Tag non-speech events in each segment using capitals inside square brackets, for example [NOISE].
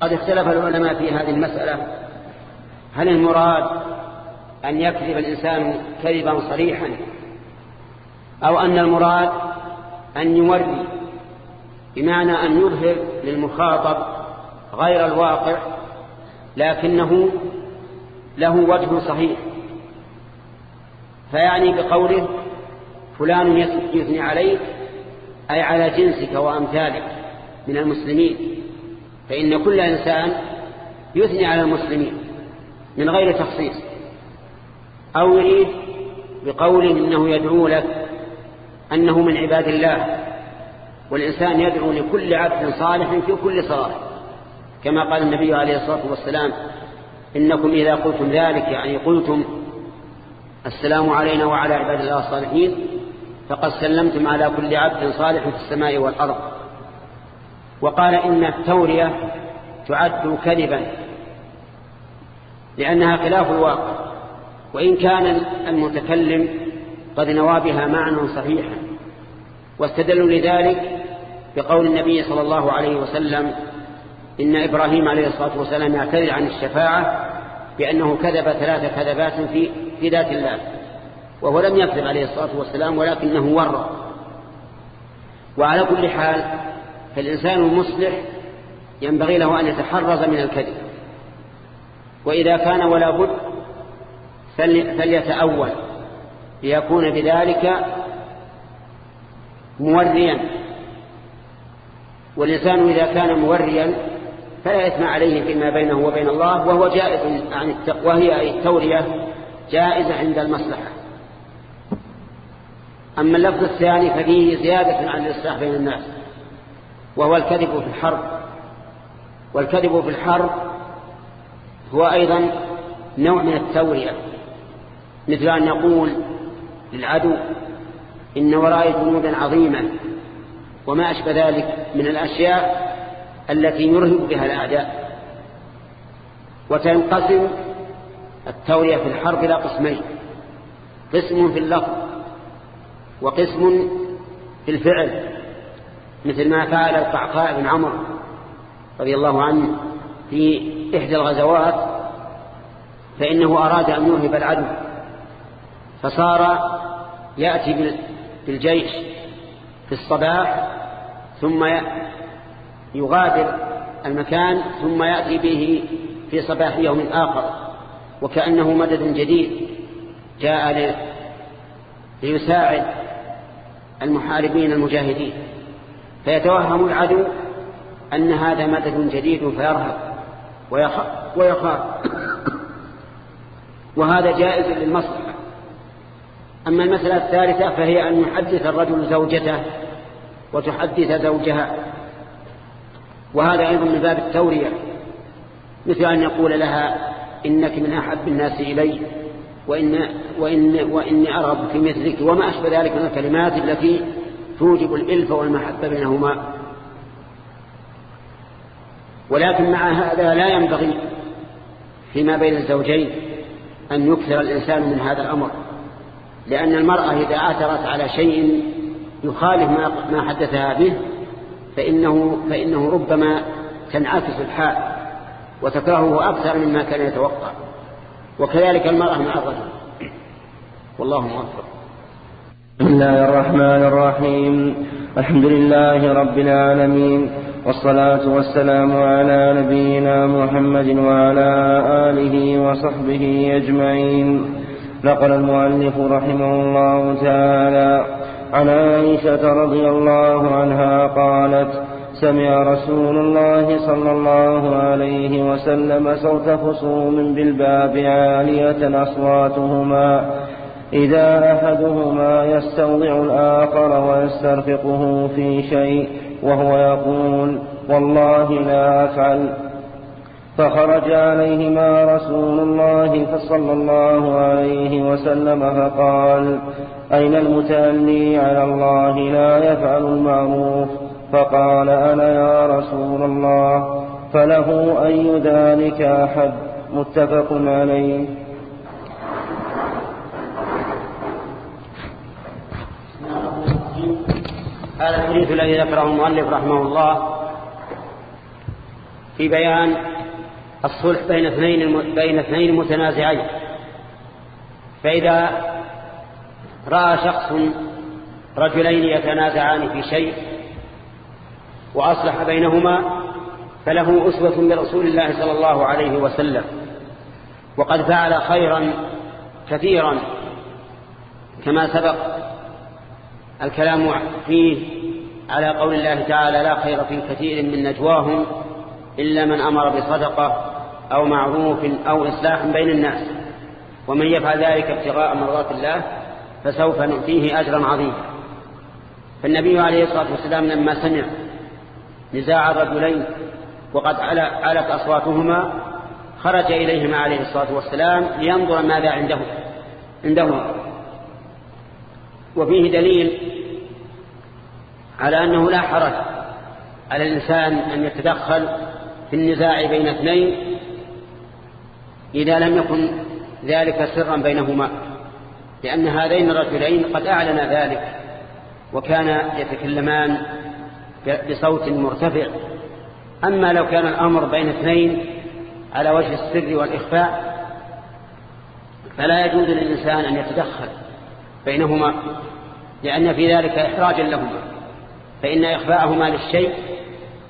قد اختلف العلماء في هذه المسألة. هل المراد أن يكذب الإنسان كذبا صريحا؟ أو أن المراد أن يوري بمعنى أن يظهر للمخاطب غير الواقع لكنه له وجه صحيح. فيعني بقوله فلان يثني عليك أي على جنسك وأمثالك من المسلمين. فإن كل إنسان يثني على المسلمين من غير تخصيص أو يريد بقول إنه يدعو لك أنه من عباد الله والإنسان يدعو لكل عبد صالح في كل صلاة كما قال النبي عليه الصلاة والسلام إنكم إذا قلتم ذلك يعني قلتم السلام علينا وعلى عباد الله الصالحين فقد سلمتم على كل عبد صالح في السماء والأرض وقال إن التورية تعد كذبا لأنها خلاف الواقع وإن كان المتكلم قد نوى بها معنى صحيحا. واستدلوا لذلك بقول النبي صلى الله عليه وسلم إن إبراهيم عليه الصلاة والسلام يعتذر عن الشفاعة بأنه كذب ثلاث كذبات في, في ذات الله وهو لم يكذب عليه الصلاة والسلام ولكنه ورى. وعلى كل حال فالإنسان المصلح ينبغي له أن يتحرز من الكذب. وإذا كان ولا بد فليتأول ليكون بذلك موريا. والإنسان إذا كان موريا فلا إثم عليه فيما بينه وبين الله وهو جائز عن التقوى هي التورية جائزة عند المصلحة. أما اللفظ الثاني ففيه زيادة عن الإصلاح بين الناس. وهو الكذب في الحرب. والكذب في الحرب هو أيضا نوع من التورية. مثل أن يقول للعدو إن وراء جنودا عظيمة وما أشبه ذلك من الأشياء التي يرهب بها الأعداء. وتنقسم التورية في الحرب إلى قسمين قسم في اللفظ وقسم في الفعل. مثل ما فعل القعقاع بن عمرو رضي الله عنه في إحدى الغزوات فإنه أراد أن يرهب العدو فصار يأتي بالجيش في الصباح ثم يغادر المكان ثم يأتي به في صباح يوم آخر وكأنه مدد جديد جاء ليساعد المحاربين المجاهدين. فيتوهم العدو أن هذا مدد جديد فيرهب ويخاف. وهذا جائز للمصلحة. أما المسألة الثالثة فهي أن يحدث الرجل زوجته وتحدث زوجها. وهذا أيضا من باب التورية. مثل أن يقول لها إنك من أحب الناس إلي وإن وإن وإني أرغب في مثلك وما أشبه ذلك من الكلمات التي توجب الإلف والمحبة بينهما. ولكن مع هذا لا ينبغي فيما بين الزوجين أن يكثر الإنسان من هذا الأمر لأن المرأة إذا آثرت على شيء يخالف ما حدثها به فإنه, فإنه ربما تنعكس الحال وتكرهه أكثر مما كان يتوقع. وكذلك المرأة مع الرجل. والله موفق. بسم الله الرحمن الرحيم. الحمد لله رب العالمين والصلاة والسلام على نبينا محمد وعلى آله وصحبه أجمعين. نقل المؤلف رحمه الله تعالى عن عائشة رضي الله عنها قالت سمع رسول الله صلى الله عليه وسلم صوت خصوم بالباب عالية أصواتهما. إذا أحدهما يستوضع الآخر ويسترفقه في شيء وهو يقول والله لا أفعل. فخرج عليهما رسول الله فصلى الله عليه وسلم فقال أين المتأني على الله لا يفعل المعروف؟ فقال أنا يا رسول الله فله أي ذلك أحد؟ متفق عليه. هذا الحديث الذي ذكره المؤلف رحمه الله في بيان الصلح بين اثنين بين اثنين متنازعين. فإذا رأى شخص رجلين يتنازعان في شيء وأصلح بينهما فله أسوة برسول الله صلى الله عليه وسلم. وقد فعل خيرا كثيرا كما سبق. الكلام فيه على قول الله تعالى لا خير في كثير من نجواهم إلا من أمر بصدقة أو معروف أو إصلاح بين الناس. ومن يفعل ذلك ابتغاء مرضات الله فسوف نؤتيه أجرا عظيما. فالنبي عليه الصلاة والسلام لما سمع نزاع الرجلين وقد علت أصواتهما خرج إليهما عليه الصلاة والسلام لينظر ماذا عنده عندهما. وفيه دليل على أنه لا حرج على الإنسان أن يتدخل في النزاع بين اثنين إذا لم يكن ذلك سرا بينهما لأن هذين الرجلين قد أعلن ذلك وكان يتكلمان بصوت مرتفع. أما لو كان الأمر بين اثنين على وجه السر والإخفاء فلا يجوز للإنسان أن يتدخل. بينهما لأن في ذلك إحراجا لهما فإن إخفاءهما للشيء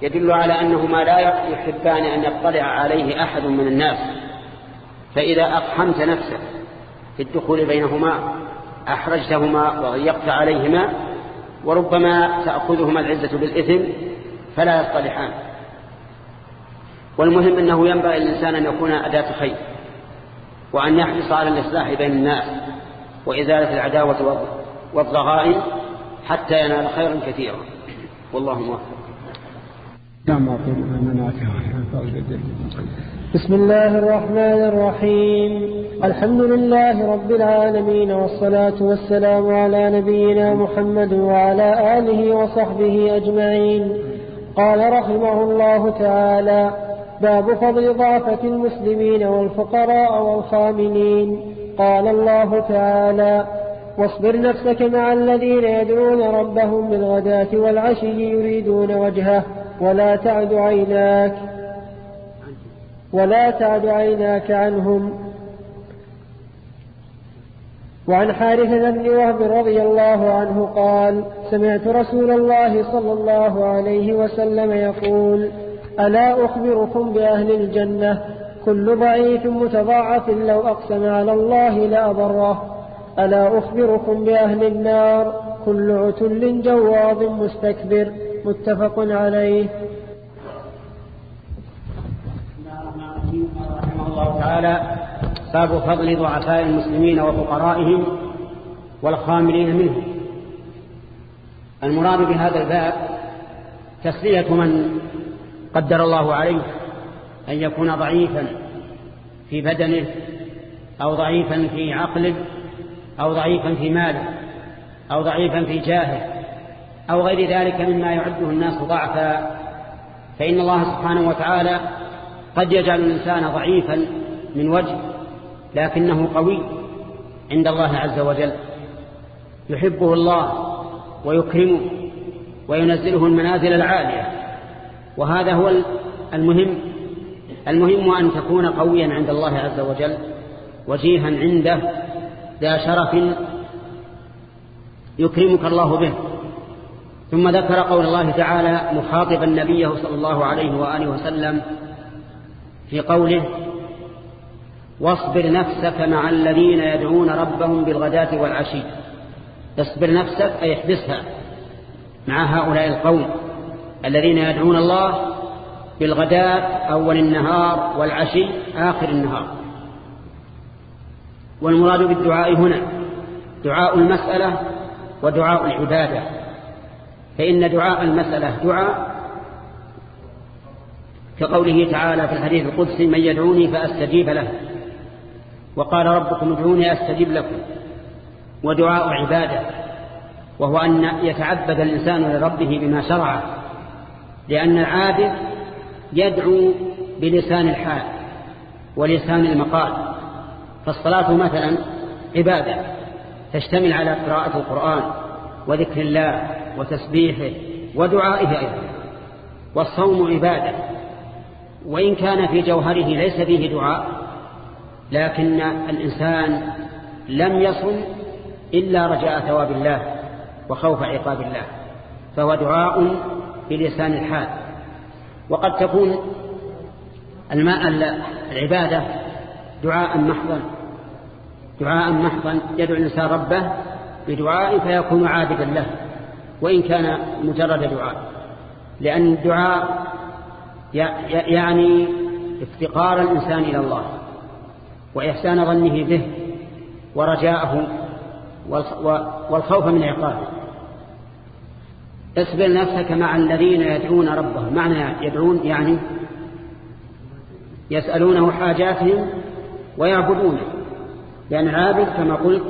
يدل على أنهما لا يحبان أن يطلع عليه أحد من الناس. فإذا أقحمت نفسك في الدخول بينهما أحرجتهما وضيقت عليهما وربما تأخذهما العزة بالإثم فلا يصطلحان. والمهم أنه ينبغي الإنسان أن يكون أداة خير وأن يحرص على الإصلاح بين الناس. وإزالة العداوة والضغائن حتى ينال خيرا كثيرا. والله موفق. نعم بسم الله الرحمن الرحيم. الحمد لله رب العالمين والصلاة والسلام على نبينا محمد وعلى آله وصحبه أجمعين. قال رحمه الله تعالى باب فضل ضعفة المسلمين والفقراء والخامنين. قال الله تعالى واصبر نفسك مع الذين يدعون ربهم بالغداة والعشي يريدون وجهه ولا تعد عيناك ولا تعد عيناك عنهم. وعن حارثة بن وهب رضي الله عنه قال سمعت رسول الله صلى الله عليه وسلم يقول ألا أخبركم بأهل الجنة؟ كل ضعيف متضاعف لو أقسم على الله لأبره ألا أخبركم بأهل النار؟ كل عتل جواظ مستكبر. متفق عليه. رحمه الله تعالى باب فضل ضعفاء المسلمين وفقرائهم والخاملين منهم. المراد بهذا الباب تسلية من قدر الله عليه أن يكون ضعيفا في بدنه أو ضعيفا في عقله أو ضعيفا في ماله أو ضعيفا في جاهه أو غير ذلك مما يعده الناس ضعفا. فإن الله سبحانه وتعالى قد يجعل الإنسان ضعيفا من وجه لكنه قوي عند الله عز وجل. يحبه الله ويكرمه وينزله المنازل العالية. وهذا هو المهم المهم أن تكون قويا عند الله عز وجل وجيها عنده ذا شرف يكرمك الله به. ثم ذكر قول الله تعالى مخاطبا نبيه صلى الله عليه وآله وسلم في قوله واصبر نفسك مع الذين يدعون ربهم بالغداة والعشي. اصبر نفسك أي احبسها مع هؤلاء القوم الذين يدعون الله بالغداة أول النهار والعشي آخر النهار. والمراد بالدعاء هنا دعاء المسألة ودعاء العبادة. فإن دعاء المسألة دعاء كقوله تعالى في الحديث القدسي من يدعوني فأستجيب له. وقال ربكم ادعوني أستجيب لكم. ودعاء عبادة وهو أن يتعبد الإنسان لربه بما شرعه لأن العابد يدعو بلسان الحال ولسان المقال فالصلاة مثلا عبادة تشتمل على قراءة القرآن وذكر الله وتسبيحه ودعائه أيضا والصوم عبادة وإن كان في جوهره ليس فيه دعاء لكن الإنسان لم يصل إلا رجاء ثواب الله وخوف عقاب الله فهو دعاء بلسان الحال. وقد تكون الماء العبادة دعاء محضا. دعاء محضا يدعو الإنسان ربه بدعاء فيكون عابدا له وإن كان مجرد دعاء. لأن الدعاء يعني افتقار الإنسان إلى الله وإحسان ظنه به ورجاءه والخوف من عقابه. اصبر نفسك مع الذين يدعون ربهم. معنى يدعون يعني يسألونه حاجاتهم ويعبدونه. لأن العابد كما قلت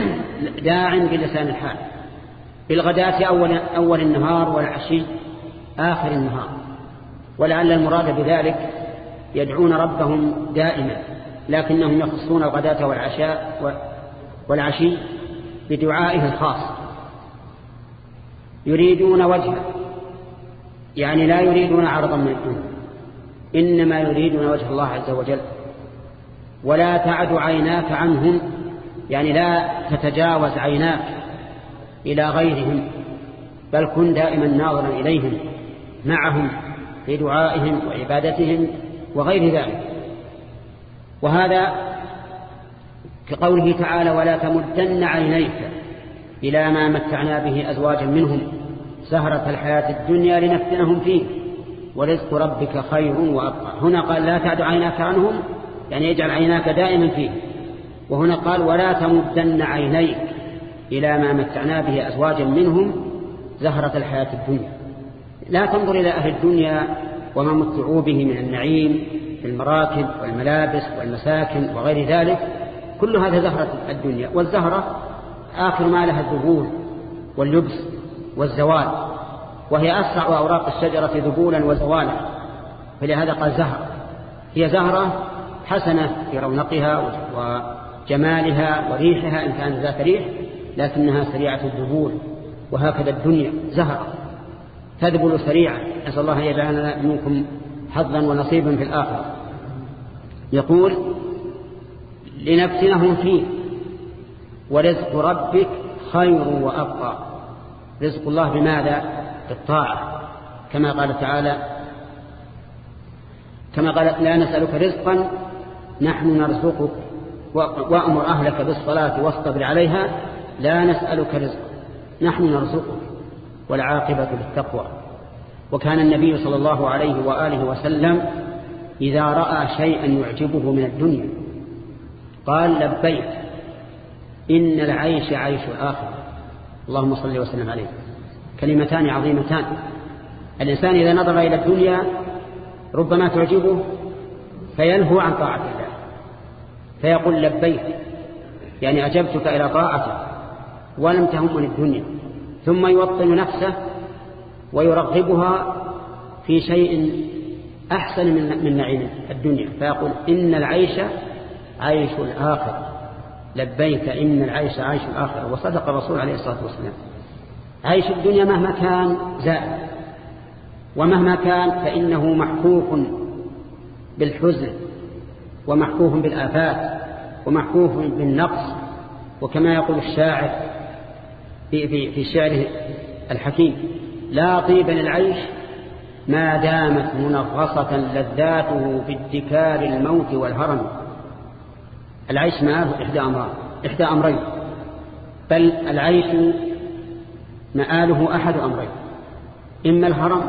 [CLEARS THROAT] داع بلسان الحال. بالغداة أول, أول النهار والعشي آخر النهار. ولعل المراد بذلك يدعون ربهم دائما. لكنهم يخصون الغداة والعشاء والعشي بدعائه الخاص. يريدون وجهه. يعني لا يريدون عرضا من الدنيا. إنما يريدون وجه الله عز وجل. ولا تعد عيناك عنهم. يعني لا تتجاوز عيناك إلى غيرهم. بل كن دائما ناظرا إليهم. معهم في دعائهم وعبادتهم وغير ذلك. وهذا كقوله تعالى ولا تمدن عينيك. إلى ما متعنا به أزواجا منهم سهرة الحياة الدنيا لنفتنهم فيه. ورزق ربك خير وأبقى. هنا قال لا تعد عيناك عنهم يعني يجعل عيناك دائما فيه. وهنا قال ولا تمدن عينيك إلى ما متعنا به أزواجا منهم زهرة الحياة الدنيا. لا تنظر إلى أهل الدنيا وما متعوا به من النعيم في المراكب والملابس والمساكن وغير ذلك. كل هذا زهرة الدنيا. والزهرة آخر ما لها الذبول واللبس والزوال وهي أسرع أوراق الشجرة ذبولا وزوالا فلهذا قال زهرة هي زهرة حسنة في رونقها وجمالها وريحها إن كانت ذات ريح لكنها سريعة الذبول وهكذا الدنيا زهرة تذبل سريعا. أسأل الله أن يجعلنا منكم حظا ونصيبا في الآخرة. يقول لنفتنهم فيه. ورزق ربك خير وأبقى. رزق الله بماذا؟ بالطاعة. كما قال تعالى كما قال لا نسألك رزقا نحن نرزقك وأمر أهلك بالصلاة واصطبر عليها لا نسألك رزقا نحن نرزقك والعاقبة للتقوى. وكان النبي صلى الله عليه وآله وسلم إذا رأى شيئا يعجبه من الدنيا قال لبيك إن العيش عيش الآخر. اللهم صل وسلم عليه. كلمتان عظيمتان. الإنسان إذا نظر إلى الدنيا ربما تعجبه فينهو عن طاعة الله. فيقول لبيك يعني أجبتك إلى طاعتك ولم تهمني الدنيا. ثم يوطن نفسه ويرغبها في شيء أحسن من نعيم الدنيا. فيقول إن العيش عيش الآخر. لبيك إن العيش عيش الآخر وصدق الرسول عليه الصلاة والسلام. عيش الدنيا مهما كان زائد. ومهما كان فإنه محفوف بالحزن ومحفوف بالآفات ومحفوف بالنقص. وكما يقول الشاعر في, في, في شعره الحكيم لا طيب للعيش ما دامت منغصة لذاته بادكار الموت والهرم. العيش معه إحدى أمرين إحدى أمرين. بل العيش مآله أحد أمرين. إما الهرم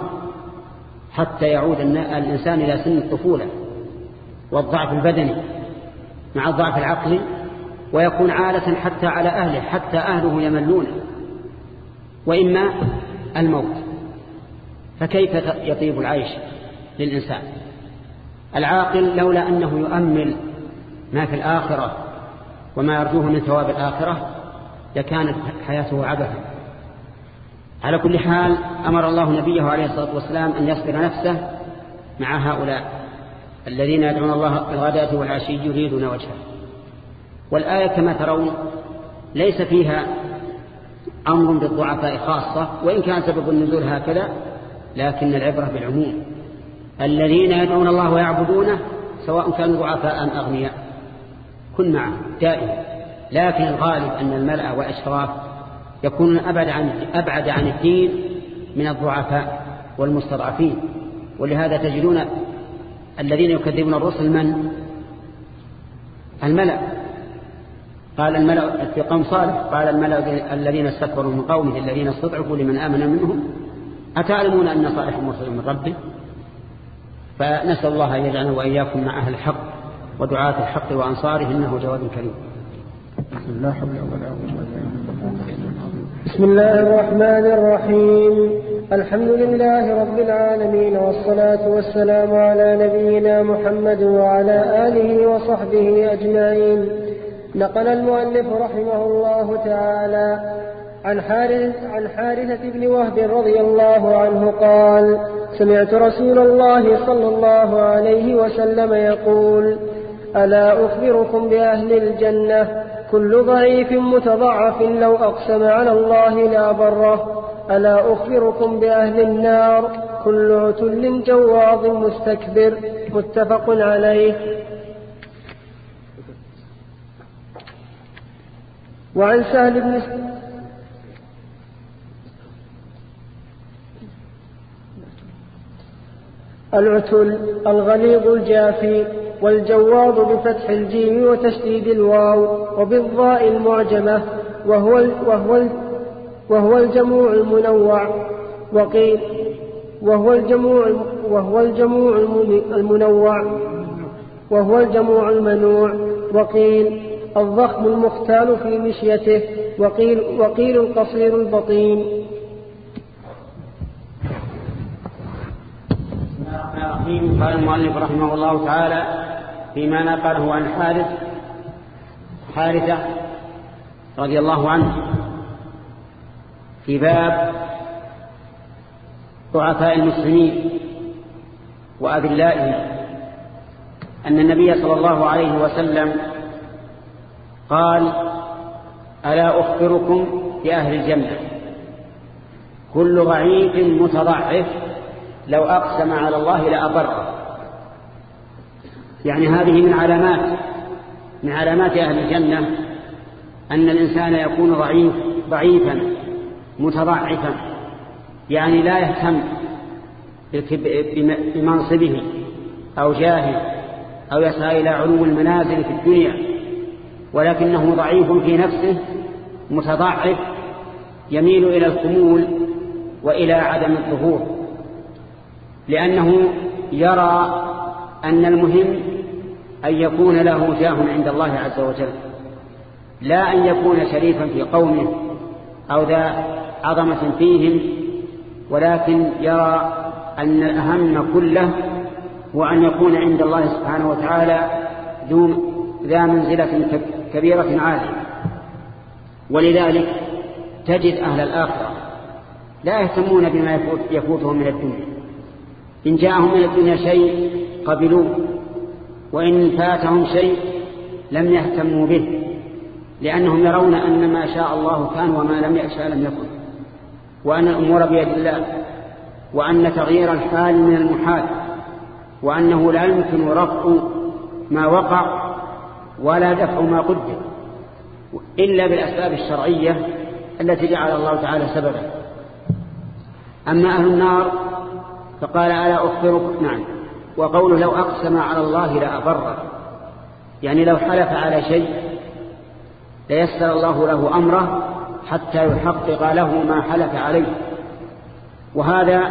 حتى يعود الإنسان إلى سن الطفولة والضعف البدني مع الضعف العقلي ويكون عالة حتى على أهله حتى أهله يملونه. وإما الموت. فكيف يطيب العيش للإنسان؟ العاقل لولا أنه يؤمل ما في الآخرة وما يرجوه من ثواب الآخرة لكانت حياته عبثا. على كل حال أمر الله نبيه عليه الصلاة والسلام أن يصبر نفسه مع هؤلاء الذين يدعون الله الغداة والعشي يريدون وجهه. والآية كما ترون ليس فيها أمر بالضعفاء خاصة وإن كان سبب النزول هكذا لكن العبرة بالعموم. الذين يدعون الله ويعبدونه سواء كانوا ضعفاء أم أغنياء. كن معه دائما لكن الغالب أن الملأ والأشراف يكونون أبعد عن, أبعد عن الدين من الضعفاء والمستضعفين. ولهذا تجدون الذين يكذبون الرسل من؟ الملأ. قال الملأ في قوم صالح قال الملأ الذين استكبروا من قومه الذين استضعفوا لمن آمن منهم أتعلمون أن صالح مرسل من ربه؟ فنسأل الله أن يجعلنا وإياكم مع أهل الحق. ودعاة الحق وأنصاره إنه جواد كريم. بسم الله بسم الله الرحمن الرحيم. الحمد لله رب العالمين والصلاة والسلام على نبينا محمد وعلى آله وصحبه أجمعين. نقل المؤلف رحمه الله تعالى عن حارث عن حارثة بن وهب رضي الله عنه قال سمعت رسول الله صلى الله عليه وسلم يقول ألا أخبركم بأهل الجنة؟ كل ضعيف متضعف لو أقسم على الله لا بره. ألا أخبركم بأهل النار؟ كل عتل جواظ مستكبر. متفق عليه. وعن سهل بن العتل الغليظ الجافي. والجواض بفتح الجيم وتشديد الواو وبالضاء المعجمة وهو وهو وهو الجموع المنوع. وقيل وهو الجموع وهو الجموع المنوع. وهو الجموع المنوع. وقيل الضخم المختال في مشيته. وقيل وقيل القصير البطين. قال المؤلف رحمه الله تعالى فيما نقله عن حارث حارثة رضي الله عنه في باب ضعفاء المسلمين وأذلائهم أن النبي صلى الله عليه وسلم قال ألا أخبركم بأهل الجنة؟ كل ضعيف متضعف لو أقسم على الله لأبره يعني هذه من علامات من علامات أهل الجنة أن الإنسان يكون ضعيف ضعيفا متضعفا يعني لا يهتم بمنصبه أو جاهه أو يسعى إلى علو المنازل في الدنيا ولكنه ضعيف في نفسه متضعف يميل إلى الخمول وإلى عدم الظهور لأنه يرى أن المهم أن يكون له جاه عند الله عز وجل. لا أن يكون شريفا في قومه أو ذا عظمة فيهم ولكن يرى أن الأهم كله هو أن يكون عند الله سبحانه وتعالى ذا منزلة كبيرة عالية. ولذلك تجد أهل الآخرة لا يهتمون بما يفوتهم من الدنيا. إن جاءهم من الدنيا شيء قبلوه. وإن فاتهم شيء لم يهتموا به لأنهم يرون أن ما شاء الله كان وما لم يشاء لم يكن وأن الأمور بيد الله وأن تغيير الحال من المحال وأنه لا يمكن رفع ما وقع ولا دفع ما قدر إلا بالأسباب الشرعية التي جعل الله تعالى سببا أما أهل النار فقال ألا أخبرك نعم. وقوله لو أقسم على الله لأبره يعني لو حلف على شيء ليسر الله له أمره حتى يحقق له ما حلف عليه. وهذا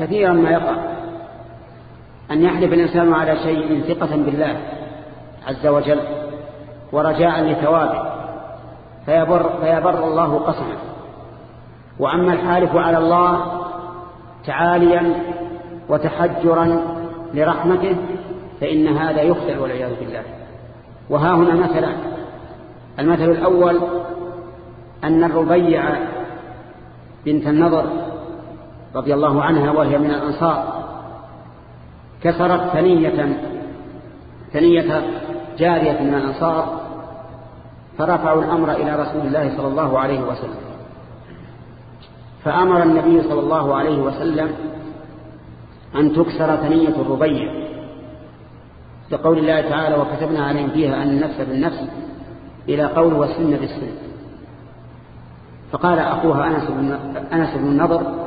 كثيرا ما يقع. أن يحلف الإنسان على شيء ثقة بالله عز وجل ورجاء لثوابه فيبر, فيبر الله قسمه. وأما الحالف على الله تعاليا وتحجرا لرحمته فإن هذا يخطئ والعياذ بالله. وها هنا مثلا المثل الأول أن الربيع بنت النضر رضي الله عنها وهي من الأنصار كسرت ثنية ثنية جارية من الأنصار فرفعوا الأمر إلى رسول الله صلى الله عليه وسلم. فأمر النبي صلى الله عليه وسلم أن تكسر ثنية الربيع. لقول الله تعالى وكتبنا عليهم فيها أن النفس بالنفس إلى قول والسن بالسن. فقال أخوها أنس بن, أنس بن النضر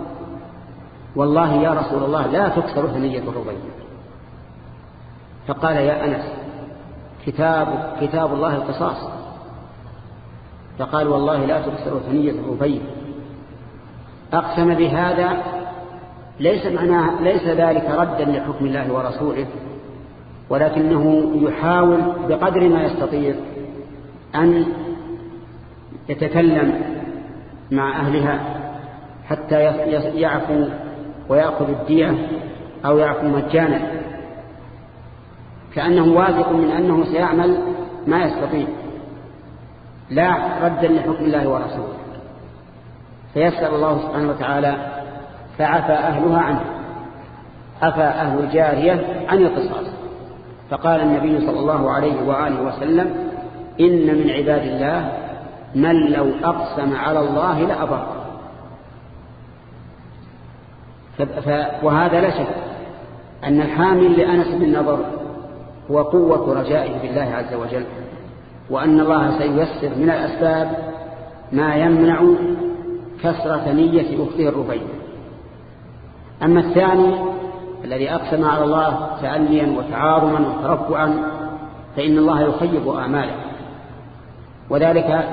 والله يا رسول الله لا تكسر ثنية الربيع. فقال يا أنس كتاب, كتاب الله القصاص فقال والله لا تكسر ثنية الربيع. أقسم بهذا ليس معناه ليس ذلك ردا لحكم الله ورسوله ولكنه يحاول بقدر ما يستطيع أن يتكلم مع أهلها حتى يعفو ويأخذ الدية أو يعفو مجانا. كأنه واثق من أنه سيعمل ما يستطيع لا ردا لحكم الله ورسوله. فيسأل الله سبحانه وتعالى فعفى أهلها عنه. عفى أهل الجارية عن القصاص. فقال النبي صلى الله عليه وآله وسلم إن من عباد الله من لو أقسم على الله لأبر وهذا لا شك أن الحامل لأنس بن نظر هو قوة رجائه بالله عز وجل وأن الله سييسر من الأسباب ما يمنع كسر ثنية أخته الربيع. أما الثاني الذي أقسم على الله تأليا وتعارما وترفعا فإن الله يخيب أعماله. وذلك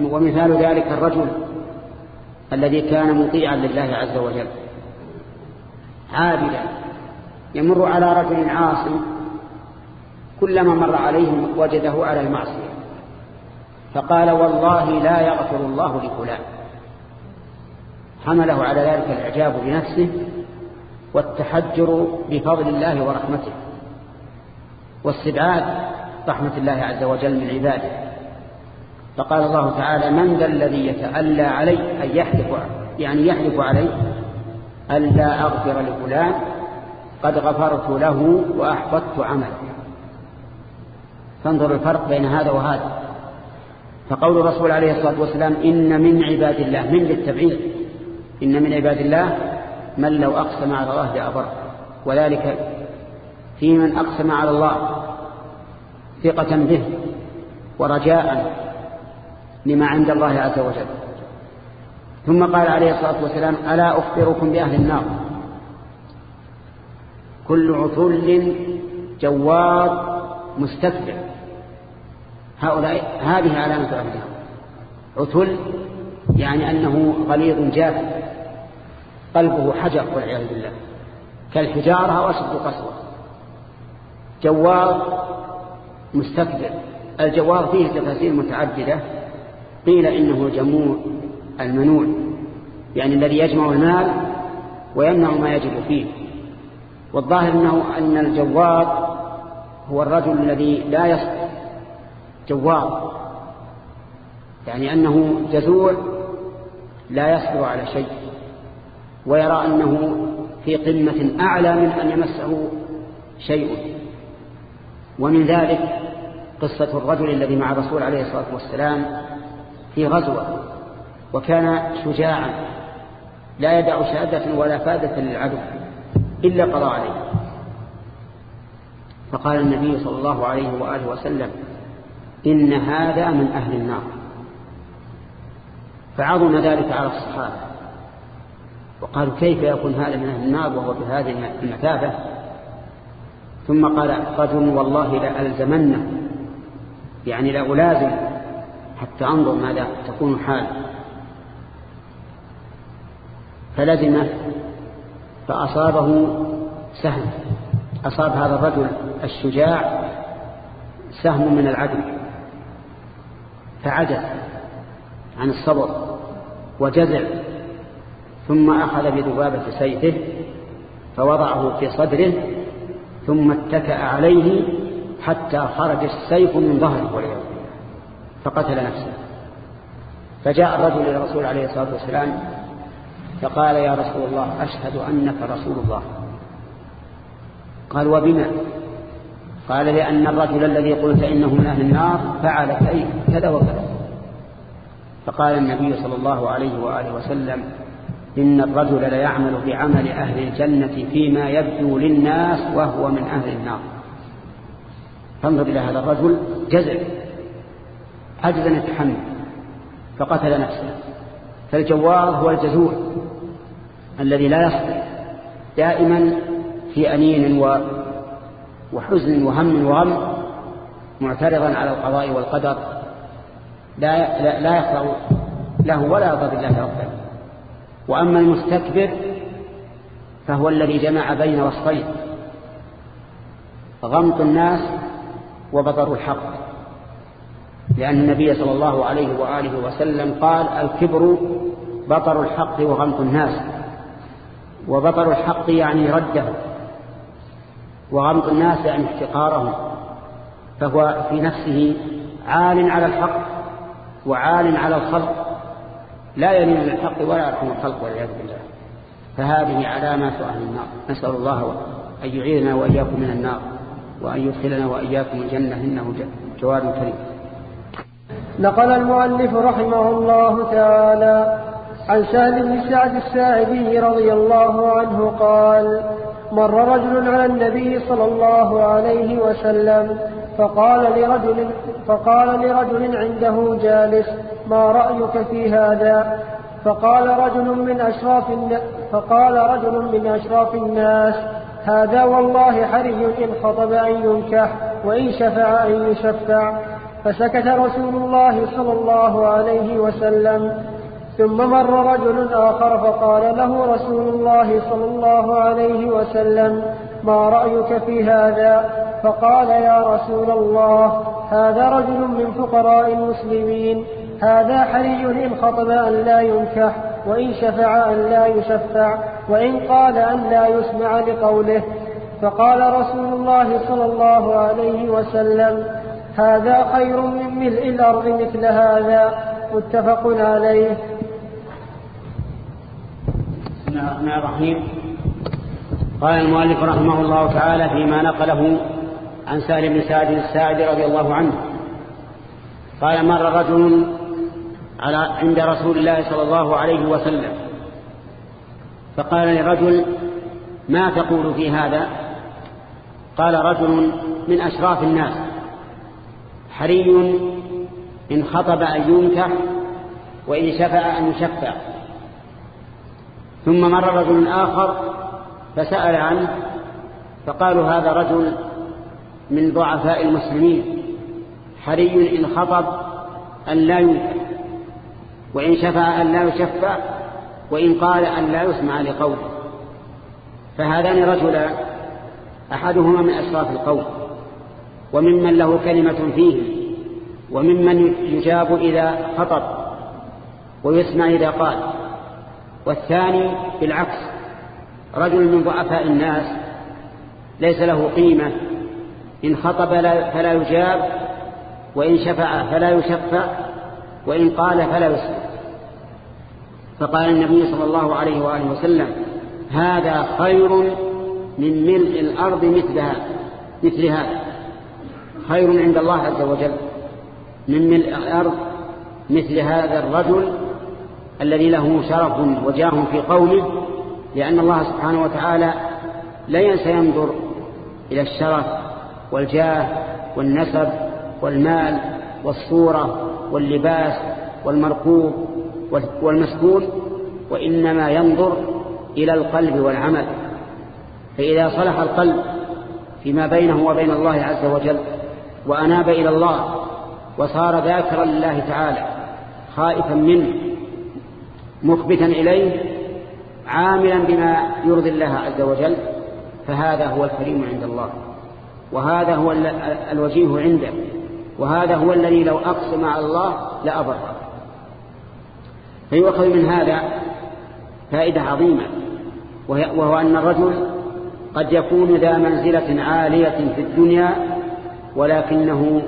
ومثال ذلك الرجل الذي كان مطيعا لله عز وجل عابدا يمر على رجل عاص كلما مر عليه وجده على المعصية فقال والله لا يغفر الله لفلان. حمله على ذلك الإعجاب بنفسه والتحجر بفضل الله ورحمته واستبعاد رحمة الله عز وجل من عباده. فقال الله تعالى من ذا الذي يتألى علي أن يحلف يعني يحلف علي ألا أغفر لفلان قد غفرت له وأحبطت عمله. فانظر الفرق بين هذا وهذا. فقول الرسول عليه الصلاة والسلام إن من عباد الله من للتبعيد إن من عباد الله من لو أقسم على الله لأبر. وذلك في من أقسم على الله ثقة به ورجاء لما عند الله عز وجل. ثم قال عليه الصلاة والسلام ألا أخبركم بأهل النار؟ كل عطل جواد مستكبر هؤلاء هذه علامة أهل النار عتل يعني أنه غليظ جاف قلبه حجر والعياذ بالله. كالحجارة أو أشد قسوة. جوار مستكبر الجوار فيه تفاسير متعددة. قيل إنه الجموع المنوع يعني الذي يجمع المال ويمنع ما يجب فيه. والظاهر أنه أن الجوار هو الرجل الذي لا يصبر جوار. يعني أنه جزوع لا يصبر على شيء. ويرى أنه في قمة أعلى من أن يمسه شيء. ومن ذلك قصة الرجل الذي مع الرسول عليه الصلاة والسلام في غزوة وكان شجاعا لا يدع شهادة ولا فادة للعدو إلا قضى عليه. فقال النبي صلى الله عليه وآله وسلم إن هذا من أهل النار. فعظم ذلك على الصحابة. وقالوا كيف يكون هذا من أهل النار وهو بهذه المثابة؟ ثم قال رجل والله لألزمنه يعني لألازم حتى أنظر ماذا تكون حال. فلزمه فأصابه سهم. أصاب هذا الرجل الشجاع سهم من العدل. فعجز عن الصبر وجزع ثم أخذ بذبابة سيفه فوضعه في صدره ثم اتكأ عليه حتى خرج السيف من ظهره فقتل نفسه. فجاء الرجل إلى الرسول عليه الصلاة والسلام فقال يا رسول الله أشهد أنك رسول الله. قال وبما؟ قال لأن الرجل الذي قلت إنه من أهل النار فعل كذا وكذا. فقال النبي صلى الله عليه وآله وسلم إن الرجل ليعمل بعمل أهل الجنة فيما يبدو للناس وهو من أهل النار. فانظر إلى هذا الرجل جزع عجز أن يتحمل فقتل نفسه. فالجوار هو الجزور الذي لا يصبر دائما في أنين وحزن وهم وغم معترضا على القضاء والقدر. لا, لا, يخضع له ولا يرضى بالله ربا وأما المستكبر فهو الذي جمع بين وصفين غمط الناس وبطر الحق. لأن النبي صلى الله عليه وآله وسلم قال الكبر بطر الحق وغمط الناس. وبطر الحق يعني رده وغمط الناس يعني احتقارهم. فهو في نفسه عال على الحق وعال على الخلق لا يلين للحق ولا يرحم الخلق والعياذ بالله. فهذه علامات أهل النار. نسأل الله أن يعيذنا وإياكم من النار وأن يدخلنا وإياكم الجنة إنه جواد كريم. نقل المؤلف رحمه الله تعالى عن سهل بن سعد الساعدي رضي الله عنه قال مر رجل على النبي صلى الله عليه وسلم فقال لرجل, فقال لرجل عنده جالس ما رأيك في هذا؟ فقال رجل من أشراف فقال رجل من أشراف الناس هذا والله حري إن خطب أن ينكح وإن شفع أن يشفع. فسكت رسول الله صلى الله عليه وسلم. ثم مر رجل آخر فقال له رسول الله صلى الله عليه وسلم ما رأيك في هذا؟ فقال يا رسول الله هذا رجل من فقراء المسلمين. هذا حري إن خطب أن لا ينكح وإن شفع أن لا يشفع وإن قال أن لا يسمع لقوله. فقال رسول الله صلى الله عليه وسلم هذا خير من ملء الأرض مثل هذا. متفق عليه. بسم الله الرحمن الرحيم. قال المؤلف رحمه الله تعالى فيما نقله عن سهل بن سعد الساعد رضي الله عنه. قال مر رجل على عند رسول الله صلى الله عليه وسلم. فقال لرجل ما تقول في هذا؟ قال رجل من أشراف الناس حري إن خطب أن ينكح وإن شفع أن يشفع. ثم مر رجل آخر فسأل عنه فقالوا هذا رجل من ضعفاء المسلمين حري إن خطب أن لا ينكح. وإن شفع أن لا يشفع وإن قال أن لا يسمع لقوله. فهذان رجلان أحدهما من أشراف القوم وممن له كلمة فيه وممن يجاب إذا خطب ويسمع إذا قال. والثاني بالعكس رجل من ضعفاء الناس ليس له قيمة إن خطب فلا يجاب وإن شفع فلا يشفع وإن قال فلا يسمع فقال النبي صلى الله عليه وآله وسلم هذا خير من ملء الأرض مثلها مثل هذا خير عند الله عز وجل من ملء الأرض مثل هذا الرجل الذي له شرف وجاه في قومه لأن الله سبحانه وتعالى لا ينسى ينظر إلى الشرف والجاه والنسب والمال والصورة واللباس والمركوب والمسكون وإنما ينظر إلى القلب والعمل. فإذا صلح القلب فيما بينه وبين الله عز وجل وأناب إلى الله وصار ذاكرا لله تعالى خائفا منه مخبتا إليه عاملا بما يرضي الله عز وجل فهذا هو الكريم عند الله. وهذا هو الوجيه عنده. وهذا هو الذي لو أقسم على الله لأبر فيؤخذ من هذا فائدة عظيمة وهو أن الرجل قد يكون ذا منزلة عالية في الدنيا ولكنه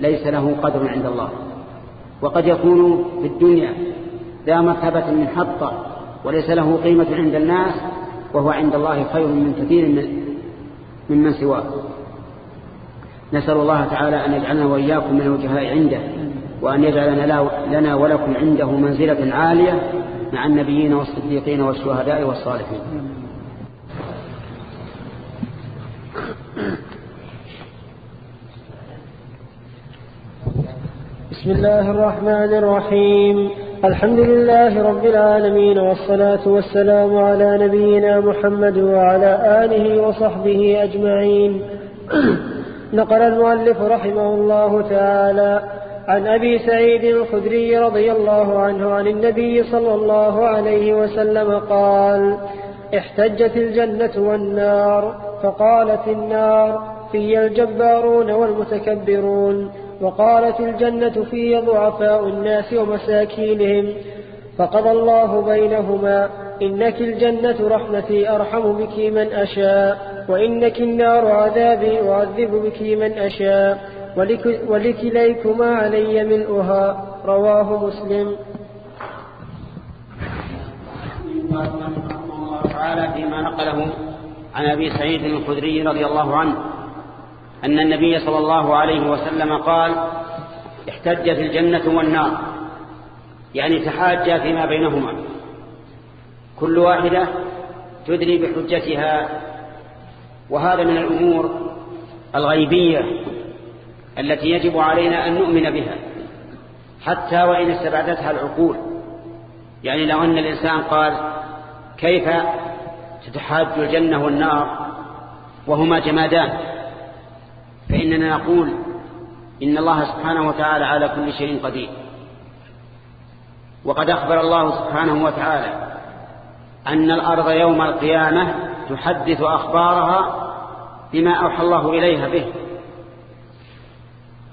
ليس له قدر عند الله. وقد يكون في الدنيا ذا مرتبة من حطة وليس له قيمة عند الناس وهو عند الله خير من كثير من ممن سواه. نسأل الله تعالى أن يجعلنا وإياكم من الوجهاء عنده وأن يجعل لنا ولكم عنده منزلة عالية مع النبيين والصديقين والشهداء والصالحين. بسم الله الرحمن الرحيم. الحمد لله رب العالمين والصلاة والسلام على نبينا محمد وعلى آله وصحبه أجمعين. نقل المؤلف رحمه الله تعالى عن أبي سعيد الخدري رضي الله عنه عن النبي صلى الله عليه وسلم قال احتجت الجنة والنار فقالت النار في الجبارون والمتكبرون وقالت الجنة في ضعفاء الناس ومساكينهم. فقضى الله بينهما إنك الجنة رحمتي أرحم بك من أشاء. وإنك النار عذابي أعذب بك من أشاء. ولك ولكليكما علي ملؤها رواه مسلم. الله تعالى فيما نقله عن أبي سعيد الخدري رضي الله عنه أن النبي صلى الله عليه وسلم قال احتجت الجنة والنار. يعني تحاجا فيما بينهما. كل واحدة تدري بحجتها وهذا من الأمور الغيبية التي يجب علينا أن نؤمن بها حتى وإن استبعدتها العقول. يعني لو أن الإنسان قال كيف تتحاج الجنة والنار وهما جمادان؟ فإننا نقول إن الله سبحانه وتعالى على كل شيء قدير. وقد أخبر الله سبحانه وتعالى أن الأرض يوم القيامة تحدث أخبارها بما أوحى الله إليها به.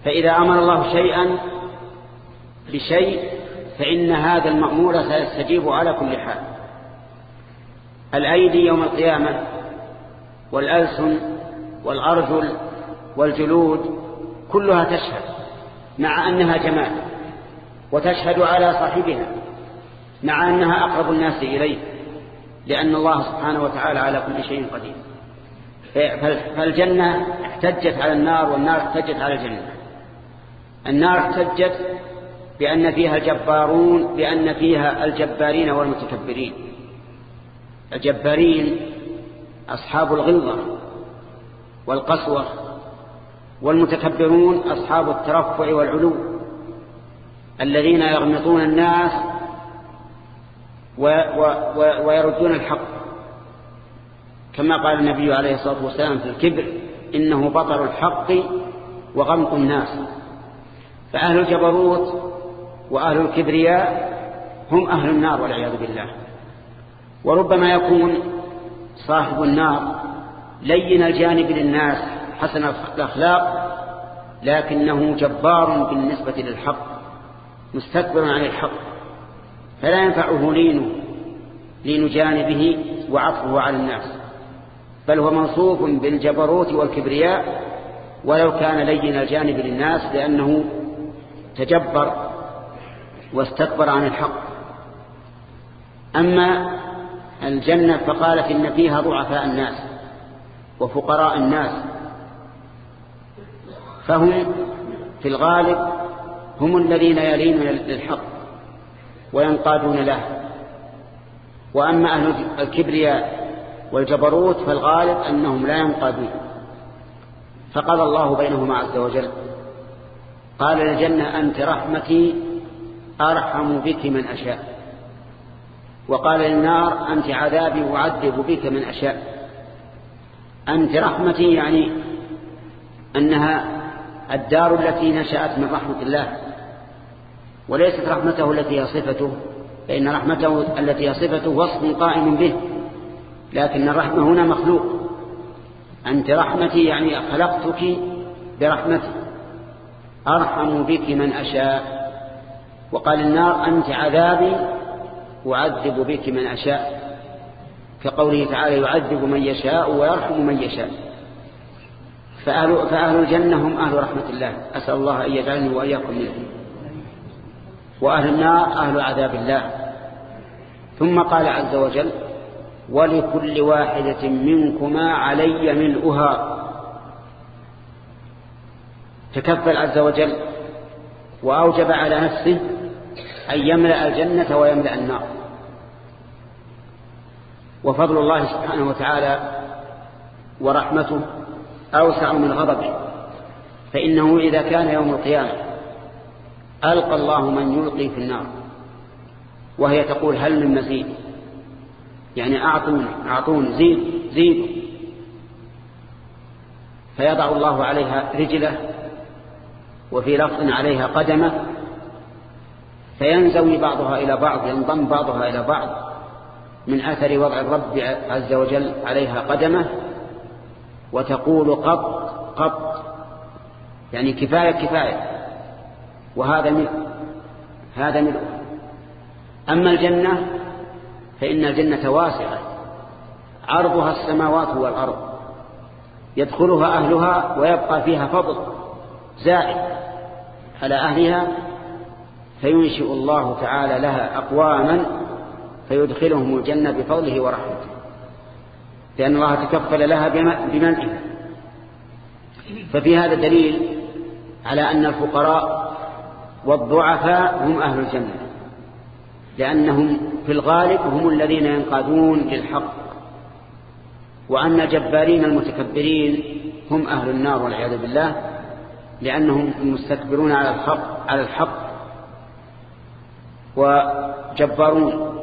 فإذا أمر الله شيئا بشيء فإن هذا المأمور سيستجيب على كل حال. الأيدي يوم القيامة والألسن والأرجل والجلود كلها تشهد مع أنها جمال وتشهد على صاحبها مع أنها أقرب الناس إليه. لأن الله سبحانه وتعالى على كل شيء قدير. فالجنة احتجت على النار والنار احتجت على الجنة. النار احتجت بأن فيها الجبارون بأن فيها الجبارين والمتكبرين. الجبارين أصحاب الغلظة والقسوة والمتكبرون أصحاب الترفع والعلو. الذين يغمطون الناس ويردون الحق. كما قال النبي عليه الصلاة والسلام في الكبر إنه بطر الحق وغمط الناس. فأهل الجبروت وأهل الكبرياء هم أهل النار والعياذ بالله. وربما يكون صاحب النار لين الجانب للناس حسن الأخلاق لكنه جبار بالنسبة للحق مستكبر عن الحق. فلا ينفعه لينه لين جانبه وعطفه على الناس. بل هو موصوف بالجبروت والكبرياء ولو كان لين الجانب للناس لأنه تجبر واستكبر عن الحق. أما الجنة فقالت إن فيها ضعفاء الناس وفقراء الناس. فهم في الغالب هم الذين يلين للحق. وينقادون له. وأما أهل الكبرياء والجبروت فالغالب أنهم لا ينقادون. فقال الله بينهما عز وجل قال للجنة أنت رحمتي أرحم بك من أشاء. وقال للنار أنت عذابي أعذب بك من أشاء. أنت رحمتي يعني أنها الدار التي نشأت من رحمة الله. وليست رحمته التي هي صفته فإن رحمته التي هي صفته وصف قائم به لكن الرحمة هنا مخلوق. أنت رحمتي يعني خلقتك برحمتي أرحم بك من أشاء. وقال النار أنت عذابي أعذب بك من أشاء. كقوله تعالى يعذب من يشاء ويرحم من يشاء. فأهل, فأهل الجنة هم أهل رحمة الله. أسأل الله أن يجعلني وإياكم منهم. وأهل النار أهل عذاب الله. ثم قال عز وجل ولكل واحدة منكما علي ملؤها. تكفل عز وجل وأوجب على نفسه أن يملأ الجنة ويملأ النار. وفضل الله سبحانه وتعالى ورحمته أوسع من غضبه فإنه إذا كان يوم القيامة ألقى الله من يلقي في النار. وهي تقول هل من مزيد؟ يعني أعطوني أعطوني زيد زيد. فيضع الله عليها رجله وفي لفظ عليها قدمه فينزوي بعضها إلى بعض ينضم بعضها إلى بعض من أثر وضع الرب عز وجل عليها قدمه وتقول قط قط. يعني كفاية كفاية. وهذا ملء هذا ملء أما الجنة فإن الجنة واسعة عرضها السماوات والأرض يدخلها أهلها ويبقى فيها فضل زائد على أهلها فينشئ الله تعالى لها أقواما فيدخلهم الجنة بفضله ورحمته لأن الله تكفل لها بمنعها. ففي هذا دليل على أن الفقراء والضعفاء هم أهل الجنة لأنهم في الغالب هم الذين ينقادون للحق وأن الجبارين المتكبرين هم أهل النار والعياذ بالله لأنهم مستكبرون على الحق, على الحق وجبارون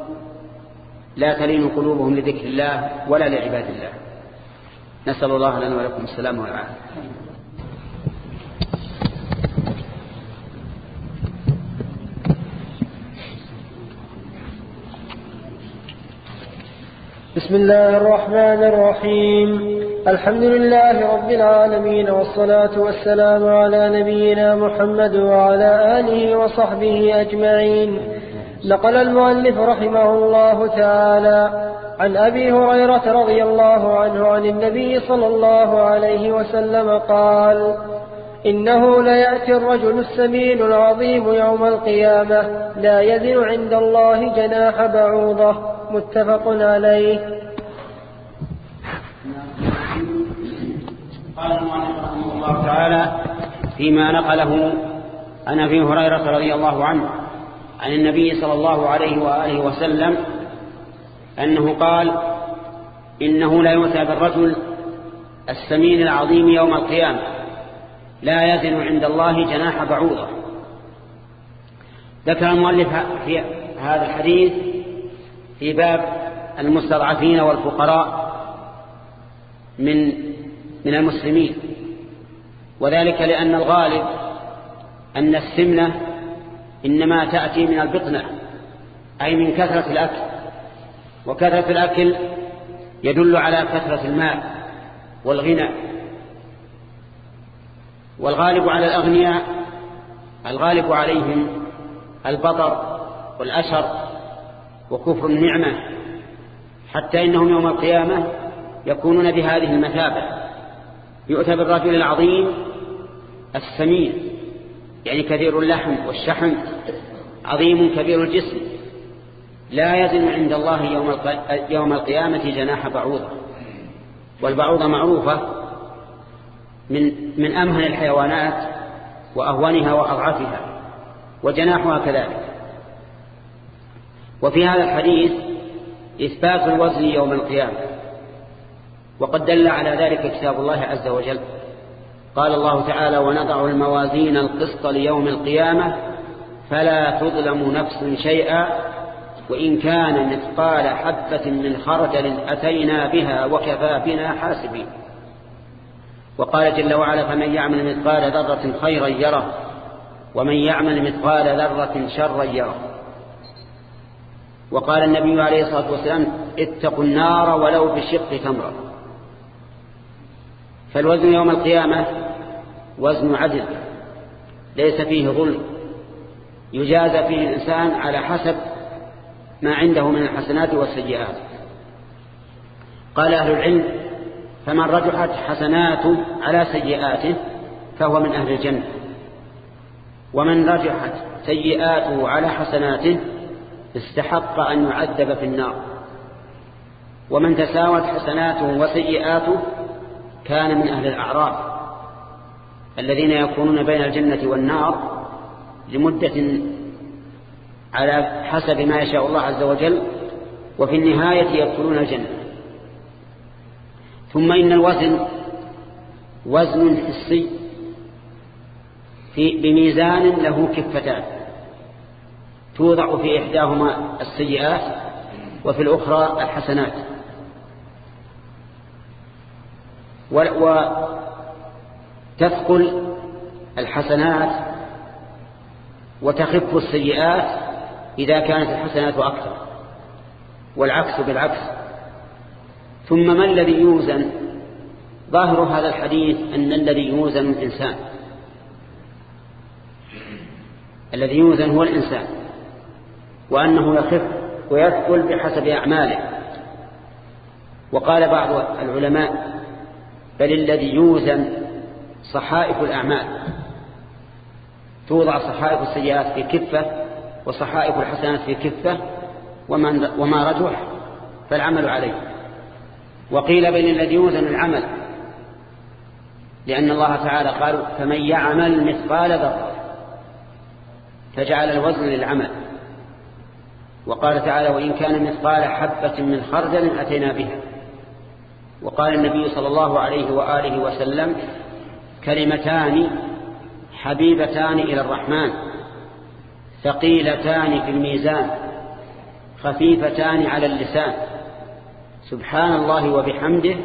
لا تلين قلوبهم لذكر الله ولا لعباد الله. نسأل الله لنا ولكم السلام والعافية. بسم الله الرحمن الرحيم. الحمد لله رب العالمين والصلاة والسلام على نبينا محمد وعلى آله وصحبه أجمعين. نقل المؤلف رحمه الله تعالى عن أبي هريرة رضي الله عنه عن النبي صلى الله عليه وسلم قال إنه ليأتي الرجل السمين العظيم يوم القيامة لا يزن عند الله جناح بعوضة. متفق عليه. قال رحمه الله تعالى فيما نقله عن أبي هريرة رضي الله عنه عن النبي صلى الله عليه وآله وسلم أنه قال إنه لا يؤتى بالرجل السمين العظيم يوم القيامة لا يزن عند الله جناح بعوضة. ذكر المؤلف في هذا الحديث في باب المستضعفين والفقراء من من المسلمين. وذلك لأن الغالب أن السمنة إنما تأتي من البطنة أي من كثرة الأكل. وكثرة الأكل يدل على كثرة المال والغنى. والغالب على الأغنياء الغالب عليهم البطر والأشر وكفر النعمة حتى إنهم يوم القيامة يكونون بهذه المثابة. يؤتى بالرجل العظيم السمين يعني كثير اللحم والشحم عظيم كبير الجسم. لا يزن عند الله يوم يوم القيامة جناح بعوضة. والبعوضة معروفة من من أمهن الحيوانات وأهونها وأضعفها وجناحها كذلك. وفي هذا الحديث إثبات الوزن يوم القيامة. وقد دل على ذلك كتاب الله عز وجل. قال الله تعالى ونضع الموازين القسط ليوم القيامة فلا تظلم نفس شيئا وإن كان مثقال حبة من خردل أتينا بها وكفى بنا حاسبين. وقال جل وعلا فمن يعمل مثقال ذرة خيرا يره ومن يعمل مثقال ذرة شرا يره. وقال النبي عليه الصلاة والسلام اتقوا النار ولو بشق تمرة. فالوزن يوم القيامة وزن عدل ليس فيه ظلم. يجازى فيه الإنسان على حسب ما عنده من الحسنات والسيئات. قال أهل العلم فمن رجحت حسناته على سيئاته فهو من أهل الجنة ومن رجحت سيئاته على حسناته استحق أن يعذب في النار. ومن تساوت حسناته وسيئاته كان من أهل الأعراف الذين يكونون بين الجنة والنار لمدة على حسب ما يشاء الله عز وجل وفي النهاية يدخلون الجنة. ثم إن الوزن وزن حسي في بميزان له كفتان. توضع في إحداهما السيئات وفي الأخرى الحسنات. وتثقل الحسنات وتخف السيئات إذا كانت الحسنات أكثر والعكس بالعكس. ثم ما الذي يوزن؟ ظاهر هذا الحديث أن الذي يوزن الإنسان. الذي يوزن هو الإنسان. وأنه يخف ويثقل بحسب أعماله. وقال بعض العلماء بل الذي يوزن صحائف الأعمال. توضع صحائف السيئات في كفة وصحائف الحسنات في كفة وما رجح فالعمل عليه. وقيل بين الذي يوزن العمل لأن الله تعالى قال فمن يعمل مثقال ذرة فجعل الوزن للعمل وقال تعالى وإن كان مثقال حبة من خردل أتينا بها وقال النبي صلى الله عليه وآله وسلم كلمتان حبيبتان إلى الرحمن ثقيلتان في الميزان خفيفتان على اللسان. سبحان الله وبحمده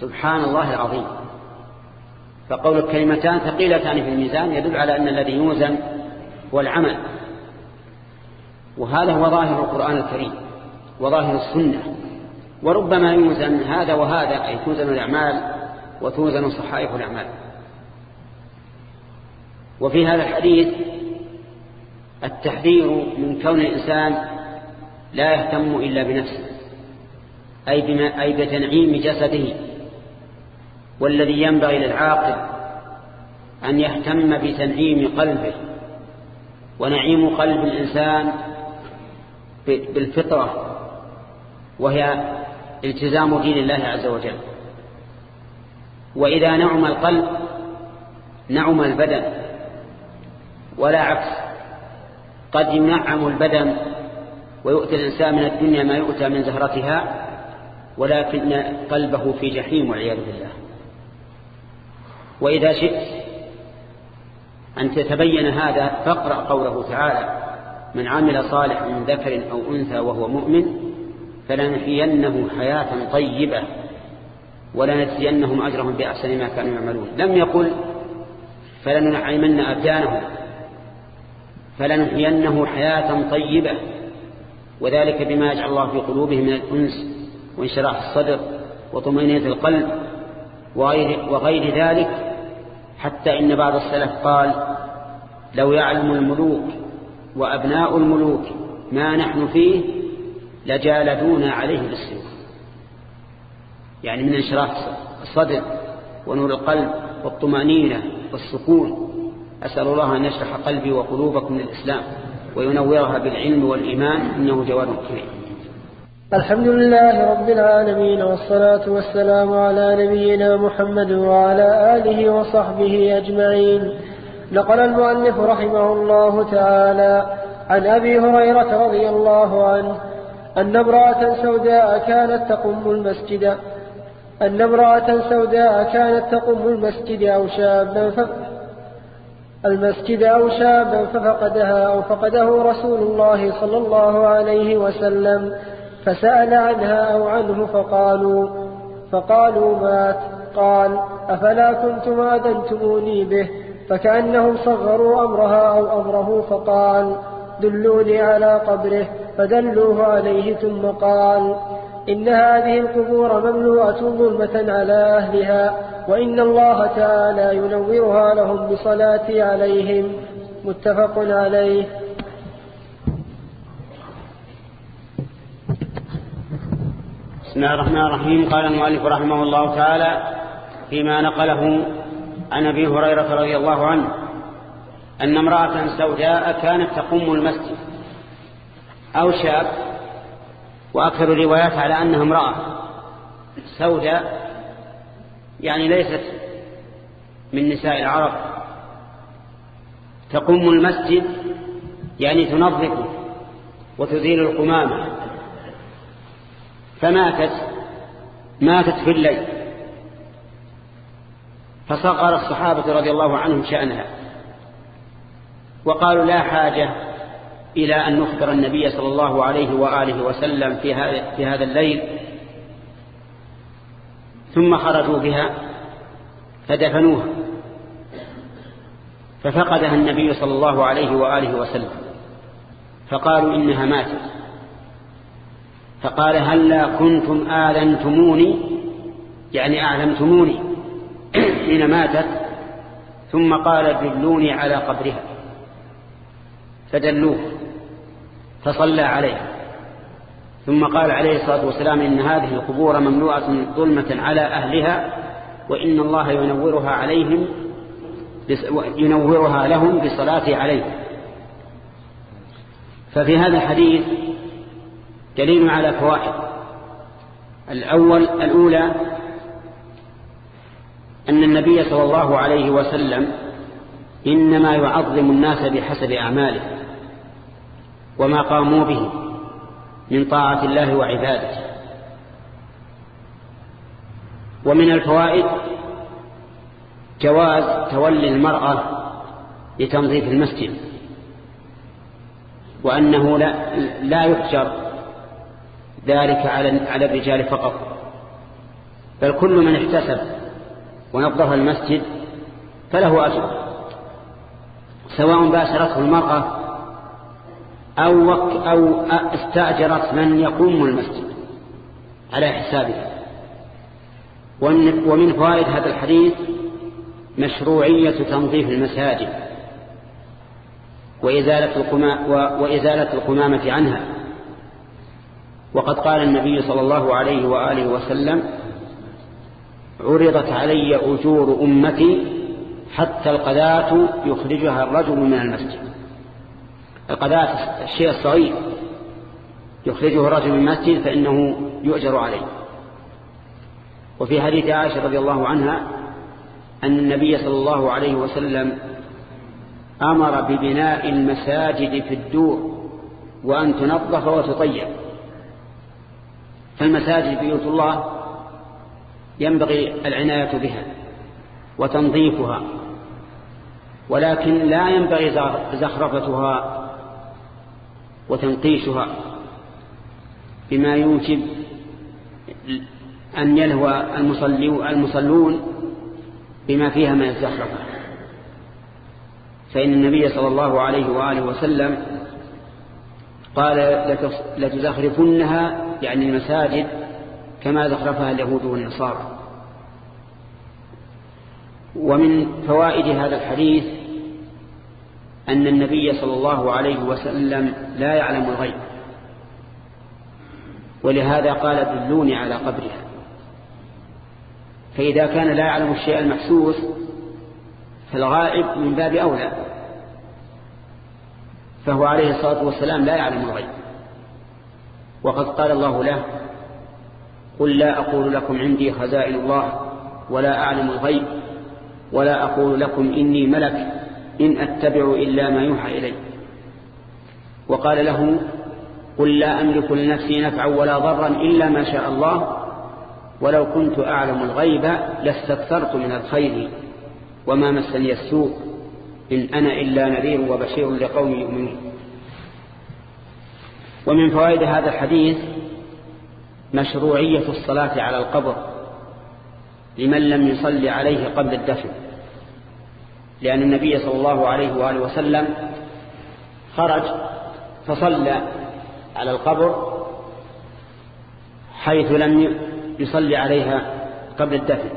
سبحان الله العظيم. فقول الكلمتان ثقيلتان في الميزان يدل على أن الذي يوزن هو العمل. وهذا هو ظاهر القرآن الكريم وظاهر السنة. وربما يوزن هذا وهذا أي توزن الأعمال وتوزن صحائف الأعمال. وفي هذا الحديث التحذير من كون الإنسان لا يهتم إلا بنفسه أي, بما أي بتنعيم جسده والذي ينبغي للعاقل أن يهتم بتنعيم قلبه. ونعيم قلب الإنسان بالفطرة وهي التزام دين الله عز وجل. وإذا نعم القلب نعم البدن ولا عكس. قد ينعم البدن ويؤتي الإنسان من الدنيا ما يؤتى من زهرتها ولكن قلبه في جحيم والعياذ بالله. وإذا شئت أن تتبين هذا فاقرأ قوله تعالى من عمل صالح من ذكر أو أنثى وهو مؤمن فلنحيينه حياة طيبة ولنجزينهم أجرهم بأحسن ما كانوا يعملون. لم يقل فلننعمن أبدانهم فلنحيينه حياة طيبة وذلك بما يجعل الله في قلوبهم من الأنس وانشراح الصدر وطمأنينة القلب وغير, وغير ذلك حتى إن بعض السلف قال لو يعلم الملوك وأبناء الملوك ما نحن فيه لجالدونا عليه بالسيوف يعني من انشراح الصدر ونور القلب والطمأنينة والسكون. أسأل الله أن يشرح قلبي وقلوبكم للإسلام وينورها بالعلم والإيمان إنه جواد كريم. الحمد لله رب العالمين والصلاة والسلام على نبينا محمد وعلى آله وصحبه أجمعين. نقل المؤلف رحمه الله تعالى عن أبي هريرة رضي الله عنه أن امرأة سوداء كانت تقم المسجد. أن امرأة سوداء كانت تقم المسجد أو شابا. المسجد أو شابا ففقدها أو فقده رسول الله صلى الله عليه وسلم. فسأل عنها أو عنه فقالوا فقالوا مات. قال أفلا كنتم آذنتموني به؟ فكأنهم صغروا أمرها أو أمره فقال دلوني على قبره. فدلوه عليه ثم قال إن هذه القبور مملوءة ظلمة على أهلها وإن الله تعالى ينورها لهم بصلاتي عليهم. متفق عليه. بسم الله الرحمن الرحيم. قال المؤلف رحمه الله تعالى فيما نقله عن أبي هريرة رضي الله عنه أن امرأة سوداء كانت تقوم المسجد. أو شاب وأكثر الروايات على أنها امرأة سوداء يعني ليست من نساء العرب. تقوم المسجد يعني تنظفه وتزيل القمامة. فماتت ماتت في الليل. فصغر الصحابة رضي الله عنهم شأنها. وقالوا لا حاجة إلى أن نخبر النبي صلى الله عليه وآله وسلم في هذا, في هذا الليل. ثم خرجوا بها فدفنوها. ففقدها النبي صلى الله عليه وآله وسلم. فقالوا إنها ماتت. فقال هلا كنتم آذنتموني؟ يعني أعلمتموني [CLEARS THROAT] حين ماتت. ثم قال دلوني على قبرها. فدلوه. فصلى عليها ثم قال عليه الصلاة والسلام إن هذه القبور ممنوعة ظلمة على أهلها وإن الله ينورها عليهم ينورها لهم بصلاة عليه ففي هذا الحديث دليل على فوائد. الأول الأولى أن النبي صلى الله عليه وسلم إنما يعظم الناس بحسب أعماله. وما قاموا به من طاعة الله وعبادته. ومن الفوائد جواز تولي المرأة لتنظيف المسجد وأنه لا, لا يحجر ذلك على على الرجال فقط بل كل من احتسب ونظف المسجد فله أجر سواء باشرته المرأة أو, وك أو استأجرت من يقوم المسجد على حسابها ومن فوائد هذا الحديث مشروعية تنظيف المساجد وإزالة, القما وإزالة القمامة عنها. وقد قال النبي صلى الله عليه وآله وسلم عرضت علي أجور أمتي حتى القذاة يخرجها الرجل من المسجد. القذاة الشيء الصغير يخرجه الرجل من المسجد فإنه يؤجر عليه. وفي حديث عائشة رضي الله عنها أن النبي صلى الله عليه وسلم أمر ببناء المساجد في الدور وأن تنظف وتطيب. فالمساجد بيوت الله ينبغي العناية بها وتنظيفها ولكن لا ينبغي زخرفتها وتنقيشها بما يوجب أن يلهو المصلون بما فيها من الزخرفة فإن النبي صلى الله عليه وآله وسلم قال لتزخرفنها يعني المساجد كما زخرفها اليهود والنصارى. ومن فوائد هذا الحديث أن النبي صلى الله عليه وسلم لا يعلم الغيب. ولهذا قال دلوني على قبرها. فإذا كان لا يعلم الشيء المحسوس فالغائب من باب أولى. فهو عليه الصلاة والسلام لا يعلم الغيب. وقد قال الله له قل لا أقول لكم عندي خزائن الله ولا أعلم الغيب ولا أقول لكم إني ملك. إن أتبع إلا ما يوحى إلي. وقال له قل لا أملك لنفسي نفعا ولا ضرا إلا ما شاء الله ولو كنت أعلم الغيب لاستكثرت من الخير وما مسني السوء إن أنا إلا نذير وبشير لقوم يؤمنون. ومن فوائد هذا الحديث مشروعية الصلاة على القبر لمن لم يصلي عليه قبل الدفن. لأن النبي صلى الله عليه وآله وسلم خرج فصلى على القبر حيث لم يصلي عليها قبل الدفن.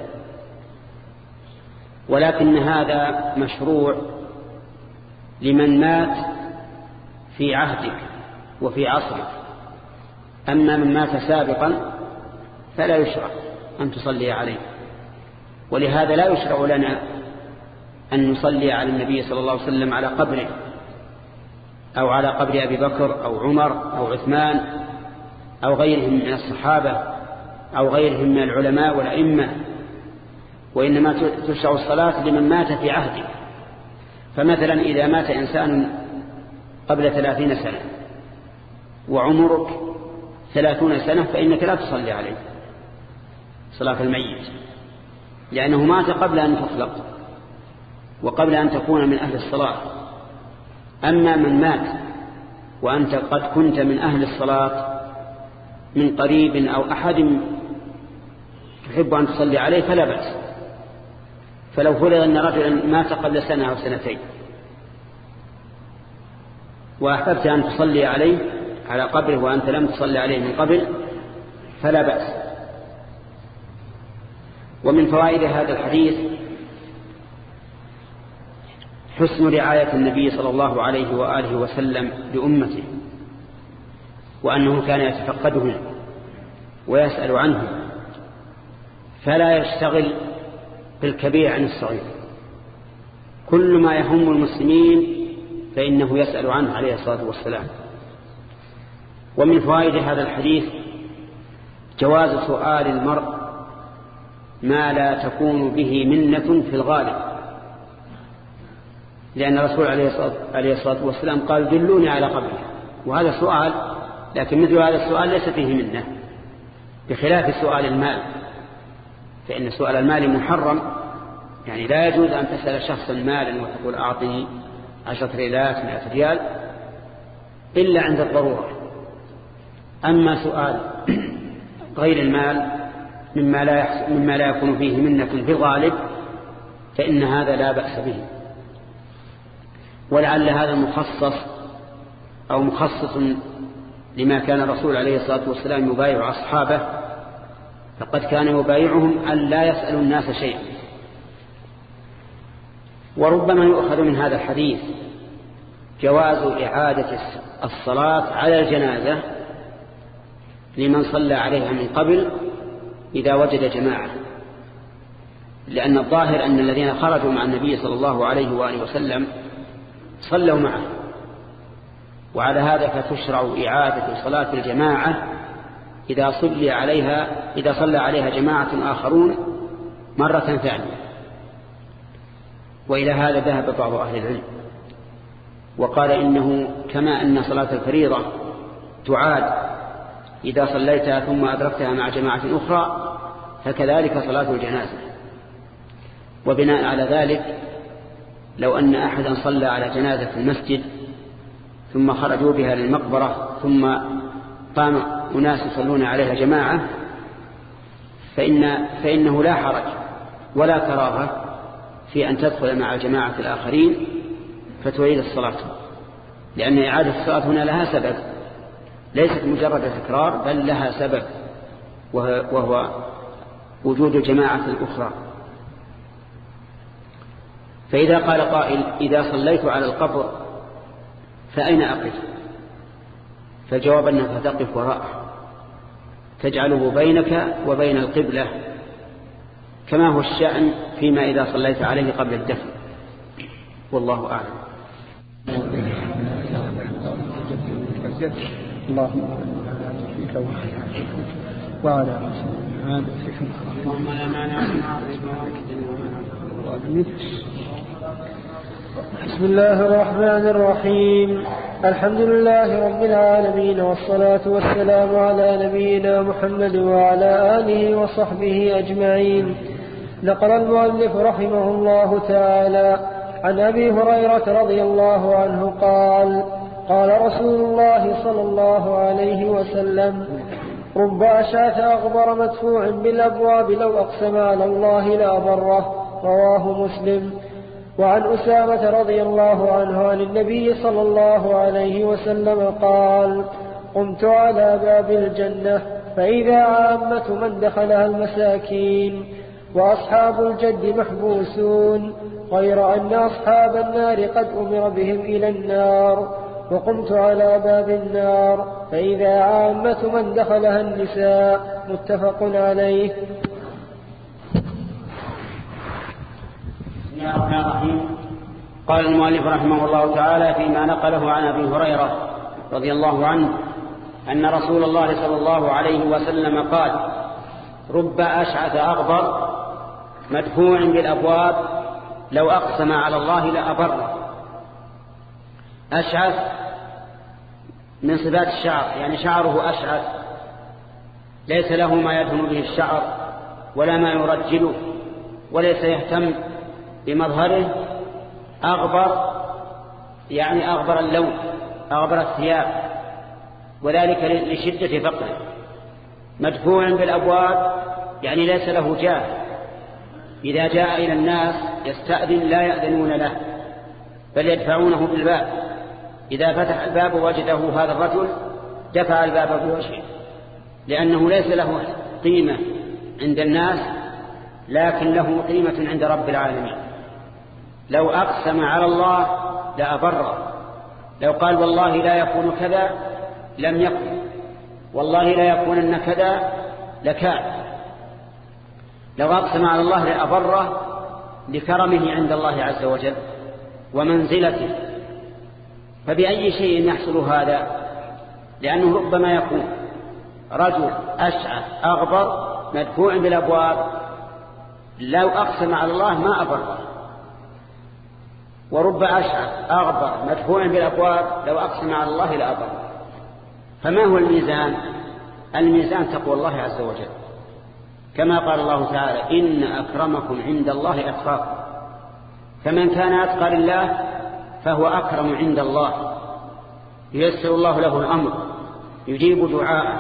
ولكن هذا مشروع لمن مات في عهدك وفي عصرك. أما من مات سابقا فلا يشرع أن تصلي عليه. ولهذا لا يشرع لنا أن نصلي على النبي صلى الله عليه وسلم على قبره أو على قبر أبي بكر أو عمر أو عثمان أو غيرهم من الصحابة أو غيرهم من العلماء والأئمة. وإنما تشرع الصلاة لمن مات في عهده. فمثلا إذا مات إنسان قبل ثلاثين سنة وعمرك ثلاثون سنة فإنك لا تصلي عليه صلاة الميت لأنه مات قبل أن تخلق. وقبل أن تكون من أهل الصلاة. أما من مات وأنت قد كنت من أهل الصلاة من قريب أو أحد تحب أن تصلي عليه فلا بأس. فلو فرض أن رجلا مات قبل سنة أو سنتين وأحببت أن تصلي عليه على قبره وأنت لم تصلي عليه من قبل فلا بأس. ومن فوائد هذا الحديث حسن رعاية النبي صلى الله عليه وآله وسلم لأمته وأنه كان يتفقدهم ويسأل عنهم فلا يشتغل بالكبير عن الصغير. كل ما يهم المسلمين فإنه يسأل عنه عليه الصلاة والسلام. ومن فوائد هذا الحديث جواز سؤال المرء ما لا تكون به منة في الغالب. لأن الرسول عليه الصلاة والسلام قال دلوني على قبره وهذا سؤال لكن مثل هذا السؤال ليس فيه منة. بخلاف سؤال المال. فإن سؤال المال محرم. يعني لا يجوز أن تسأل شخصا مالا وتقول أعطني عشرة ريالات مئة ريال إلا عند الضرورة. أما سؤال [CLEARS THROAT] غير المال مما لا, مما لا يكون فيه منة في الغالب فإن هذا لا بأس به. ولعل هذا مخصص أو مخصص لما كان الرسول عليه الصلاة والسلام يبايع أصحابه فقد كان يبايعهم أن لا يسألوا الناس شيئا. وربما يؤخذ من هذا الحديث جواز إعادة الصلاة على الجنازة لمن صلى عليها من قبل إذا وجد جماعة لأن الظاهر أن الذين خرجوا مع النبي صلى الله عليه وآله وسلم صلوا معه. وعلى هذا فتشرع إعادة صلاة الجماعة إذا صلي عليها إذا صلى عليها جماعة آخرون مرة ثانية. وإلى هذا ذهب بعض أهل العلم. وقال إنه كما أن صلاة الفريضة تعاد إذا صليتها ثم أدركتها مع جماعة أخرى فكذلك صلاة الجنازة. وبناء على ذلك لو أن أحدا صلى على جنازة في المسجد ثم خرجوا بها للمقبرة ثم قام أناس يصلون عليها جماعة فإن فإنه لا حرج ولا كراهة في أن تدخل مع جماعة الآخرين فتعيد الصلاة لأن إعادة الصلاة هنا لها سبب ليست مجرد تكرار بل لها سبب وهو وجود الجماعة الأخرى فإذا قال قائل إذا صليت على القبر فأين أقف؟ فالجواب أنك تقف وراءه. تجعله بينك وبين القبلة كما هو الشأن فيما إذا صليت عليه قبل الدفن. والله أعلم. اللهم وعلى اللهم لا مانع بسم الله الرحمن الرحيم. الحمد لله رب العالمين والصلاة والسلام على نبينا محمد وعلى آله وصحبه أجمعين. نقل المؤلف رحمه الله تعالى عن أبي هريرة رضي الله عنه قال قال رسول الله صلى الله عليه وسلم رب أشعث أغبر مدفوع بالأبواب لو أقسم على الله لأبره. رواه مسلم. وعن أسامة رضي الله عنه عن النبي صلى الله عليه وسلم قال قمت على باب الجنة فإذا عامة من دخلها المساكين وأصحاب الجد محبوسون غير أن أصحاب النار قد أمر بهم إلى النار وقمت على باب النار فإذا عامة من دخلها النساء متفق عليه. الله الرحمن الرحيم. قال المؤلف رحمه الله تعالى فيما نقله عن أبي هريرة رضي الله عنه أن رسول الله صلى الله عليه وسلم قال رب أشعث أغبر مدفوع بالأبواب لو أقسم على الله لأبره أشعث من صفات الشعر يعني شعره أشعث ليس له ما يدهن به الشعر ولا ما يرجله وليس يهتم بمظهره أغبر يعني أغبر اللون أغبر الثياب وذلك لشدة فقره. مدفوع بالأبواب يعني ليس له جاه. إذا جاء إلى الناس يستأذن لا يأذنون له بل يدفعونه بالباب. إذا فتح الباب وجده هذا الرجل دفع الباب بوجهه لأنه ليس له قيمة عند الناس لكن له قيمة عند رب العالمين. لو أقسم على الله لأبره. لو قال والله لا يكون كذا لم يكن والله لا يكونن كذا لكان لو أقسم على الله لأبره لكرمه عند الله عز وجل ومنزلته. فبأي شيء يحصل هذا؟ لأنه ربما يكون رجل أشعث أغبر مدفوع بالأبواب. لو أقسم على الله ما أبره. ورب أشعث أغبر مدفوع بالأبواب لو أقسم على الله لأبر. فما هو الميزان؟ الميزان تقوى الله عز وجل. كما قال الله تعالى إن أكرمكم عند الله أتقاكم. فمن كان أتقى لله فهو أكرم عند الله. ييسر الله له الأمر يجيب دعاءه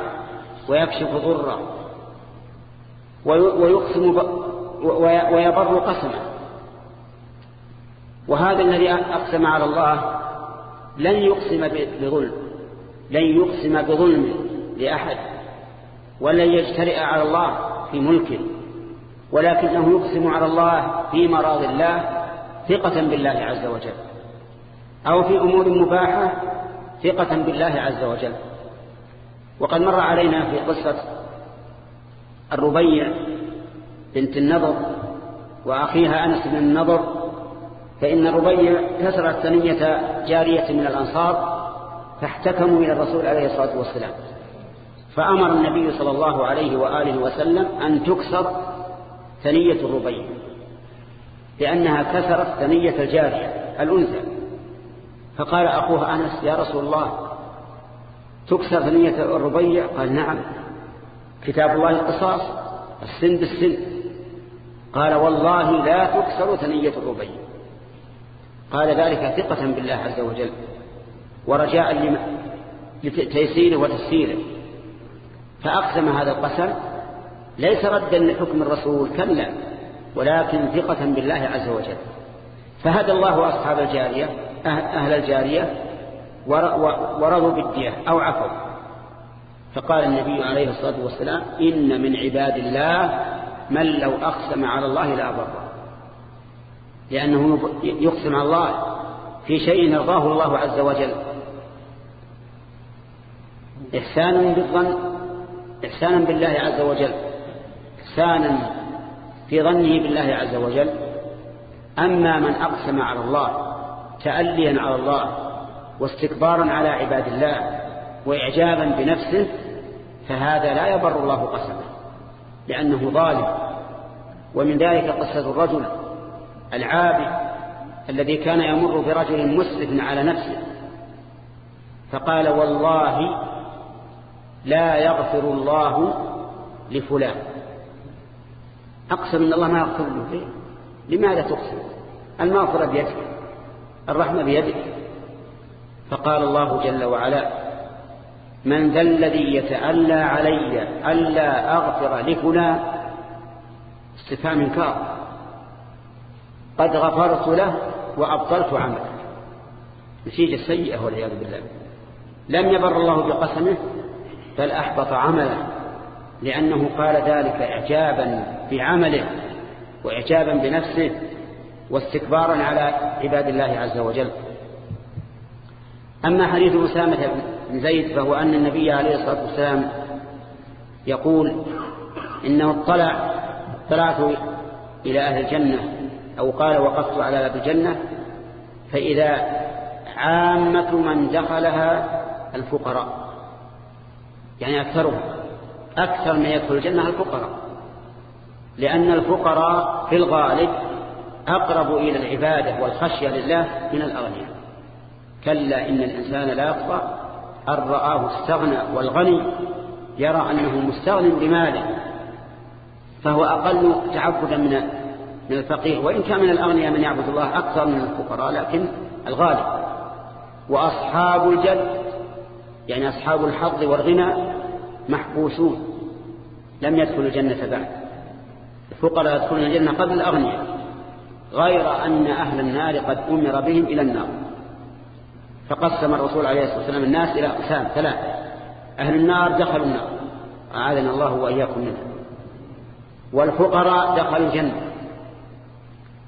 ويكشف ضره ويقسم ويبر قسمه. وهذا الذي أقسم على الله لن يقسم بظلم لن يقسم بظلم لأحد ولن يجترئ على الله في ملكه ولكنه يقسم على الله في مراض الله ثقة بالله عز وجل أو في أمور مباحة ثقة بالله عز وجل. وقد مر علينا في قصة الربيع بنت النضر وأخيها أنس بن النضر فإن الربيع كسرت ثنية جارية من الأنصار فاحتكموا إلى الرسول عليه الصلاة والسلام. فأمر النبي صلى الله عليه وآله وسلم أن تكسر ثنية الربيع لأنها كسرت ثنية الجارية الأنثى. فقال أخوها أنس يا رسول الله تكسر ثنية الربيع؟ قال نعم. كتاب الله القصاص السن بالسن. قال والله لا تكسر ثنية الربيع. قال ذلك ثقة بالله عز وجل ورجاء لتيسيره وتسييره فأقسم هذا القسم ليس ردا لحكم الرسول كلا ولكن ثقة بالله عز وجل. فهدى الله أصحاب الجارية أه-، أهل الجارية ورضوا بالدية أو عفوا. فقال النبي عليه الصلاة والسلام إن من عباد الله من لو أقسم على الله لا بر لأنه يقسم على الله في شيء يرضاه الله عز وجل. إحسانا بالظن إحسانا بالله عز وجل إحسانا في ظنه بالله عز وجل. أما من أقسم على الله تأليا على الله واستكبارا على عباد الله وإعجابا بنفسه فهذا لا يبر الله قسمه لأنه ظالم. ومن ذلك قصة الرجل العابد الذي كان يمر برجل مسرف على نفسه فقال والله لا يغفر الله لفلان. أقسم أن الله ما يغفر له. لماذا تقسم؟ المغفرة بيدك الرحمة بيدك. فقال الله جل وعلا من ذا الذي يتألى علي ألا أغفر لفلان؟ استفهام إنكار. قد غفرت له وأبطلت عمله. نتيجة سيئة والعياذ بالله. لم يبر الله بقسمه بل أحبط عمله لأنه قال ذلك إعجابا بعمله وإعجابا بنفسه واستكبارا على عباد الله عز وجل. أما حديث أسامة بن زيد فهو أن النبي عليه الصلاة والسلام يقول إنه اطلع طلعت إلى أهل الجنة أو قال وقفت على باب الجنة فإذا عامة من دخلها الفقراء يعني أكثرهم أكثر من يدخل الجنة الفقراء لأن الفقراء في الغالب أقرب إلى العبادة والخشية لله من الأغنياء. كلا إن الإنسان لا يقضى أن رآه استغنى والغني يرى أنه مستغن بماله فهو أقل تعبدا من من الفقير وإن كان من الأغنياء من يعبد الله أكثر من الفقراء لكن الغالب وأصحاب الجد يعني أصحاب الحظ والغنى محبوسون لم يدخلوا الجنة بعد. الفقراء يدخلون الجنة قبل الأغنياء غير أن أهل النار قد أمر بهم إلى النار. فقسم الرسول عليه الصلاة والسلام الناس إلى أقسام ثلاثة. أهل النار دخلوا النار أعاذنا الله وإياكم منها. والفقراء دخلوا الجنة.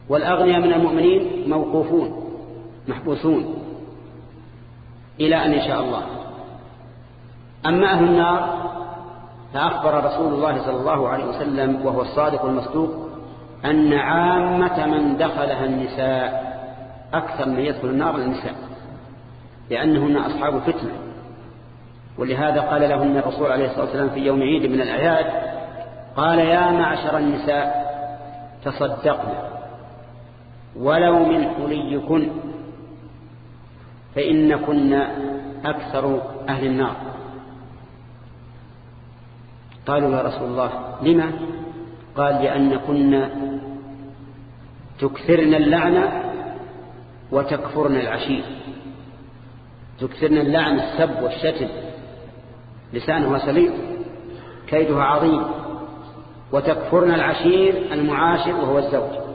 والأغنياء من المؤمنين موقوفون محبوسون إلى أن يشاء الله. أما أهل النار فأخبر رسول الله صلى الله عليه وسلم وهو الصادق المصدوق أن عامة من دخلها النساء أكثر من يدخل النار النساء لأنهن أصحاب فتنة ولهذا قال لهن الرسول عليه الصلاة والسلام في يوم عيد من الأعياد قال يا معشر النساء تصدقن ولو من حليكن فإن كن أكثر أهل النار. قالوا يا رسول الله لما؟ قال لأن كنا تكثرن اللعنة وتكفرن العشير. تكثرن اللعن السب والشتم. لسانها سليط كيدها عظيم. وتكفرن العشير المعاشر وهو الزوج.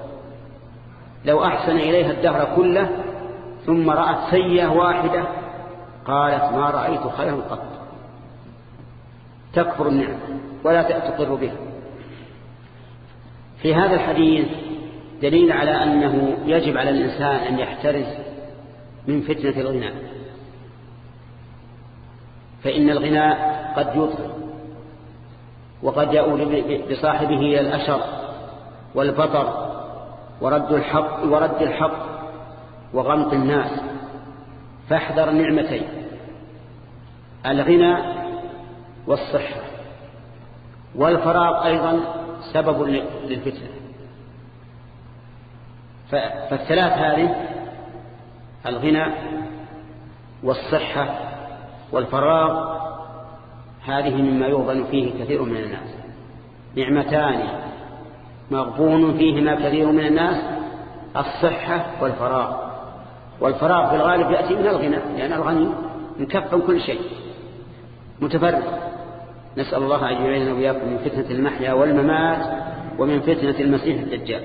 لو أحسن إليها الدهر كله ثم رأت سيئة واحدة قالت ما رأيت خيرا قط. تكفر النعم ولا تقر بها في هذا الحديث دليل على أنه يجب على الإنسان أن يحترز من فتنة الغناء. فإن الغناء قد يطغى وقد يؤول بصاحبه إلى الأشر والبطر ورد الحق ورد الحق وغمط الناس. فاحذر نعمتين الغنى والصحة والفراغ أيضا سبب للفتنة. فالثلاث هذه الغنى والصحة والفراغ هذه مما يغضن فيه كثير من الناس. نعمتان مغبون فيهما كثير من الناس الصحة والفراغ. والفراغ في الغالب يأتي من الغنى لأن الغني مكفى كل شيء متفرغ. نسأل الله أن يعيننا وإياكم من فتنة المحيا والممات ومن فتنة المسيح الدجال.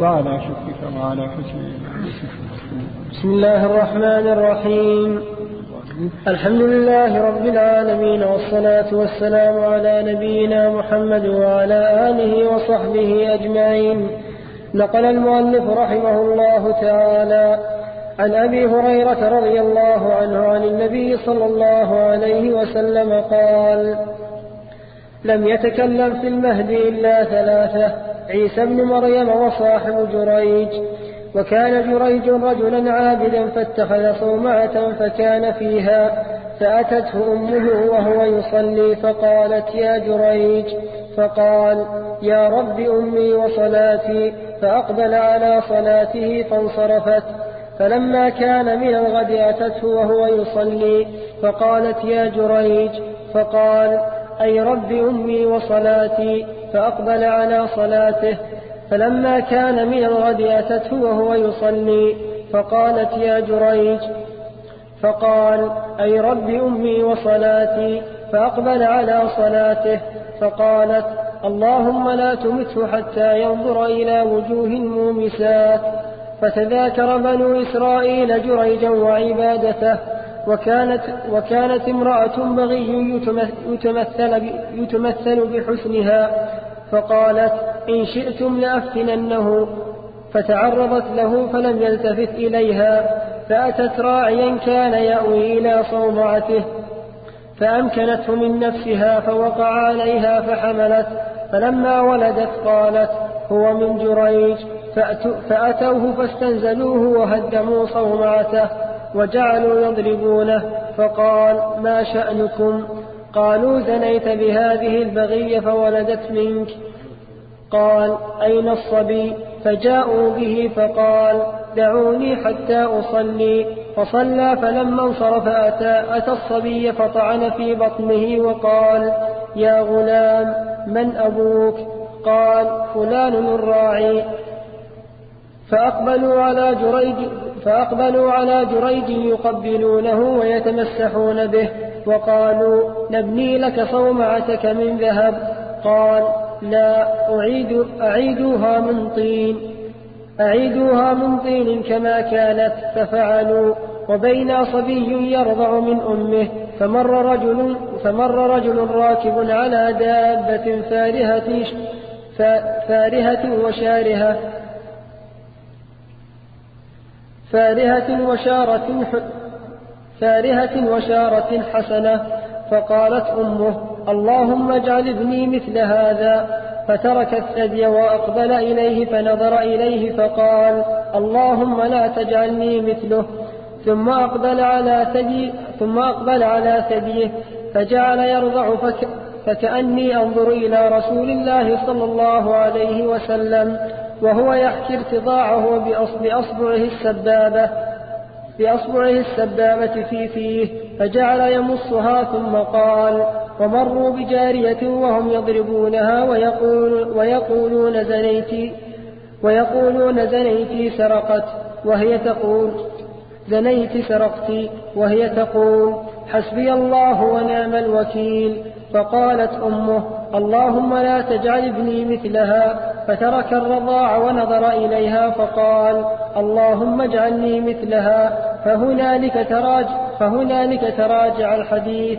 وعلى شكرك وعلى حسن بسم الله الرحمن الرحيم. الحمد لله رب العالمين والصلاة والسلام على نبينا محمد وعلى آله وصحبه أجمعين. نقل المؤلف رحمه الله تعالى عن أبي هريرة رضي الله عنه عن النبي صلى الله عليه وسلم قال لم يتكلم في المهد إلا ثلاثة عيسى بن مريم وصاحب جريج وكان جريج رجلا عابدا فاتخذ صومعة فكان فيها فأتته أمه وهو يصلي فقالت يا جريج فقال يا رب أمي وصلاتي فأقبل على صلاته فانصرفت. فلما كان من الغد أتته وهو يصلي فقالت يا جريج فقال أي رب أمي وصلاتي فأقبل على صلاته. فلما كان من الغد أتته وهو يصلي فقالت يا جريج فقال أي رب أمي وصلاتي؟ فأقبل على صلاته فقالت اللهم لا تمته حتى ينظر إلى وجوه المومسات. فتذاكر بنو إسرائيل جريجا وعبادته وكانت, وكانت امرأة بغي يتمثل, يتمثل بحسنها. فقالت إن شئتم لأفتننه فتعرضت له فلم يلتفت إليها فأتت راعيا كان يأوي إلى صومعته فأمكنته من نفسها فوقع عليها فحملت فلما ولدت قالت هو من جريج فأتوه فاستنزلوه وهدموا صومعته وجعلوا يضربونه فقال ما شأنكم؟ قالوا زنيت بهذه البغية فولدت منك. قال أين الصبي؟ فجاءوا به فقال دعوني حتى أصلي. فصلى فلما انصرف أتى, أتى الصبي فطعن في بطنه وقال يا غلام من أبوك؟ قال فلان الراعي. فأقبلوا على جريج فأقبلوا على جريج يقبلونه ويتمسحون به. وقالوا نبني لك صومعتك من ذهب. قال لا أعيد أعيدوها من طين أعيدوها من طين كما كانت ففعلوا. وبين صبي يرضع من أمه فمر رجل فمر رجل راكب على دابة فارهة فارهة وشارهة فارهة وشارة فارهة وشارة حسنة فقالت أمه اللهم اجعل ابني مثل هذا. فترك الثدي وأقبل إليه فنظر إليه فقال اللهم لا تجعلني مثله. ثم أقبل على ثدي ثم أقبل على ثديه فجعل يرضع فك فكأني أنظر إلى رسول الله صلى الله عليه وسلم وهو يحكي ارتضاعه بأصبعه السبابة. بأصبعه السبابة في فيه فجعل يمصها ثم قال ومروا بجارية وهم يضربونها ويقول ويقولون زنيت ويقولون زنيت سرقت وهي تقول زنيت سرقت وهي تقول حسبي الله ونعم الوكيل فقالت أمه اللهم لا تجعل ابني مثلها فترك الرضاع ونظر إليها فقال اللهم اجعلني مثلها فهنالك تراجع, فهنالك تراجع الحديث.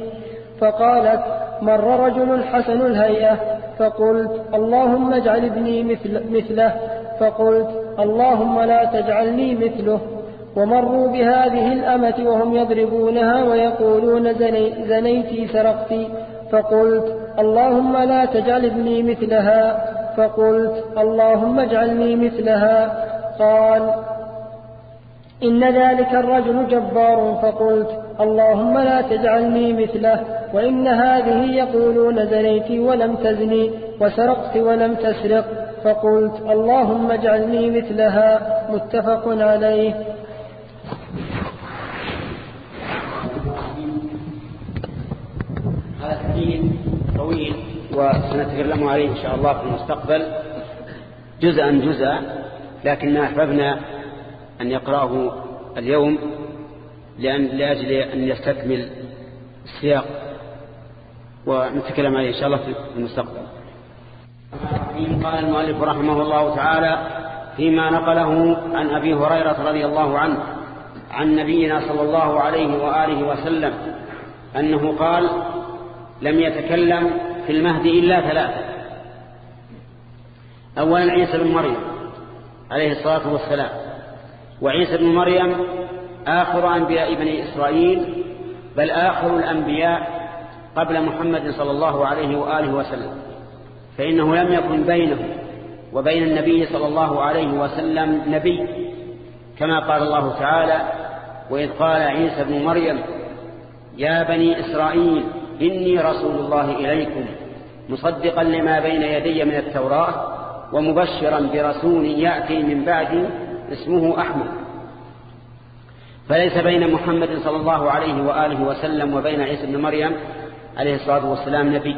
فقالت مر رجل حسن الهيئة فقلت اللهم اجعل ابني مثل مثله. فقلت اللهم لا تجعلني مثله. ومروا بهذه الأمة وهم يضربونها ويقولون زني زنيتي سرقتي. فقلت اللهم لا تجعل ابني مثلها. فقلت اللهم اجعلني مثلها. قال إن ذلك الرجل جبار. فقلت اللهم لا تجعلني مثله وإن هذه يقولون زنيت ولم تزني وسرقت ولم تسرق. فقلت اللهم اجعلني مثلها. متفق عليه. الحديث طويل وسنتكلم عليه إن شاء الله في المستقبل. جزءا جزءا لكننا أحببنا أن يقرأه اليوم لأن لأجل أن يستكمل السياق ونتكلم عليه إن شاء الله في المستقبل. قال المؤلف رحمه الله تعالى فيما نقله عن أبي هريرة رضي الله عنه عن نبينا صلى الله عليه وآله وسلم أنه قال لم يتكلم في المهد إلا ثلاثة. أولا عيسى بن مريم عليه الصلاة والسلام. وعيسى بن مريم آخر أنبياء بني إسرائيل بل آخر الأنبياء قبل محمد صلى الله عليه وآله وسلم. فإنه لم يكن بينه وبين النبي صلى الله عليه وسلم نبي كما قال الله تعالى وإذ قال عيسى بن مريم يا بني إسرائيل إني رسول الله إليكم مصدقا لما بين يدي من التوراة ومبشرا برسول يأتي من بعدي اسمه أحمد. فليس بين محمد صلى الله عليه وآله وسلم وبين عيسى بن مريم عليه الصلاة والسلام نبي.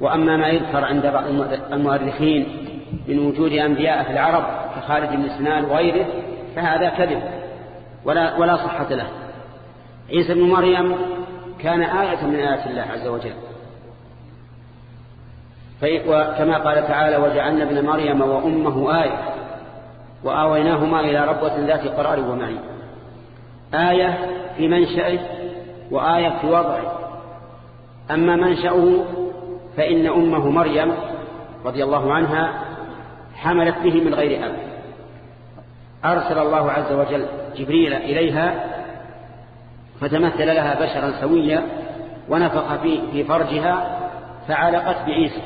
وأما ما يذكر عند بعض المؤرخين من وجود أنبياء في العرب كخالد بن سنان وغيره فهذا كذب ولا, ولا صحة له. عيسى بن مريم كان آية من آيات الله عز وجل. وكما قال تعالى وجعلنا ابن مريم وأمه آية وآويناهما إلى ربوة ذات قرار ومعين. آية في منشأه وآية في وضعه. أما منشأه فإن أمه مريم رضي الله عنها حملت به من غير أب. أرسل الله عز وجل جبريل إليها فتمثل لها بشرا سويا ونفخ في, في فرجها فعلقت بعيسى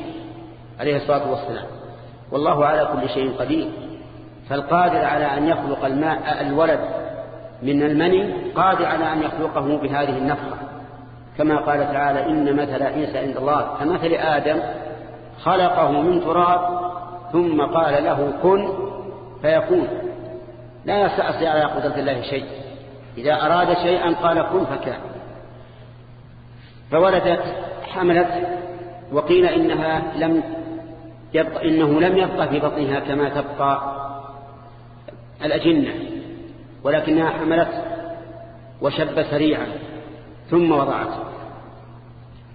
عليه الصلاة والسلام. والله على كل شيء قدير. فالقادر على أن يخلق الماء الولد من المني قادر على أن يخلقه بهذه النفخة. كما قال تعالى إن مثل عيسى عند الله. كمثل آدم خلقه من تراب ثم قال له كن فيكون. لا يستأصي على قدرة الله شيء. إذا أراد شيئا قال كن فكان فولدت حملت وقيل إنها لم يبقى إنه لم يبقى في بطنها كما تبقى الأجنة ولكنها حملت وشب سريعا ثم وضعت.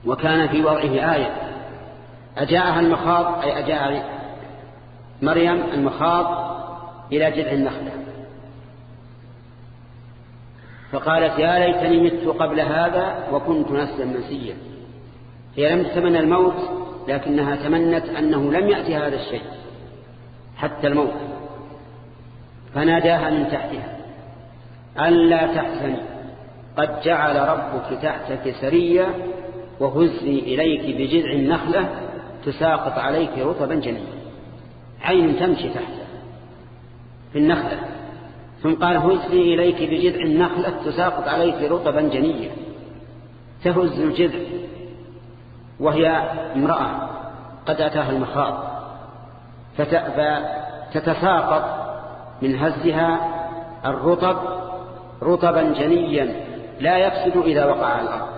وكان في وضعه آية أجاءها المخاض أي أجاء مريم المخاض إلى جذع النخلة. فقالت يا ليتني مت قبل هذا وكنت نسلا منسيا. هي لم تتمنى الموت لكنها تمنت أنه لم يأتي هذا الشيء حتى الموت. فناداها من تحتها ألا تحزني قد جعل ربك تحتك سريا وهزي إليك بجذع النخلة تساقط عليك رطبا جنيا عين تمشي تحته في النخلة. ثم قال هزي إليك بجذع النخلة تساقط عليك رطبا جنيا تهز الجذع وهي امرأة قد أتاها المخاض فتتساقط من هزها الرطب رطبا جنيا لا يفسد إذا وقع على الأرض.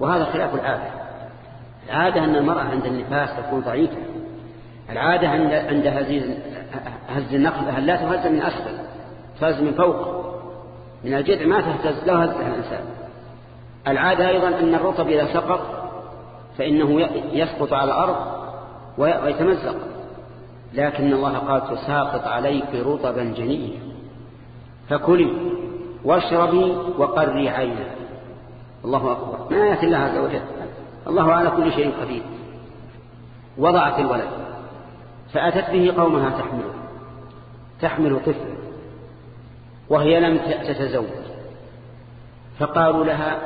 وهذا خلاف العادة. العادة أن المرأة عند النفاس تكون ضعيفة. العادة عند عند هز النخلة لا تهز من أسفل؟ تهز من فوق. من الجذع ما تهتز لا هزها الإنسان. العادة أيضا أن الرطب إذا سقط فإنه يسقط على الأرض ويتمزق. لكن الله قال تساقط عليك رطبا جنيا. فكلي واشربي وقري عينا. الله أكبر. ما يأتي الله عز وجل؟ الله على كل شيء قدير. وضعت الولد فأتت به قومها تحمله. تحمل طفل وهي لم تتزوج. فقالوا لها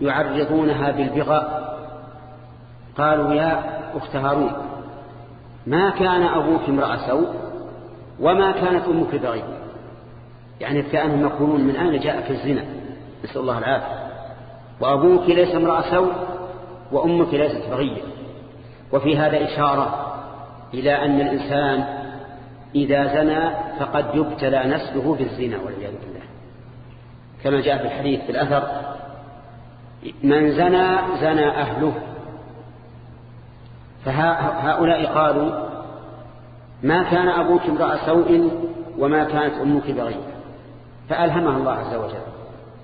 يعرضونها بالبغاء. قالوا يا أخت هارون ما كان أبوك امرأ سوء وما كانت أمك بغي يعني كأنهم يقولون من أين جاءك الزنا؟ نسأل الله العافية. وأبوك ليس امرأ سوء وأمك ليست بغية. وفي هذا إشارة إلى أن الإنسان إذا زنى فقد يبتلى نسله بالزنا والعياذ بالله. كما جاء في الحديث في الأثر من زنى زنى أهله. فهؤلاء قالوا ما كان أبوك امرأ سوء وما كانت أمك بغية فألهمها الله عز وجل.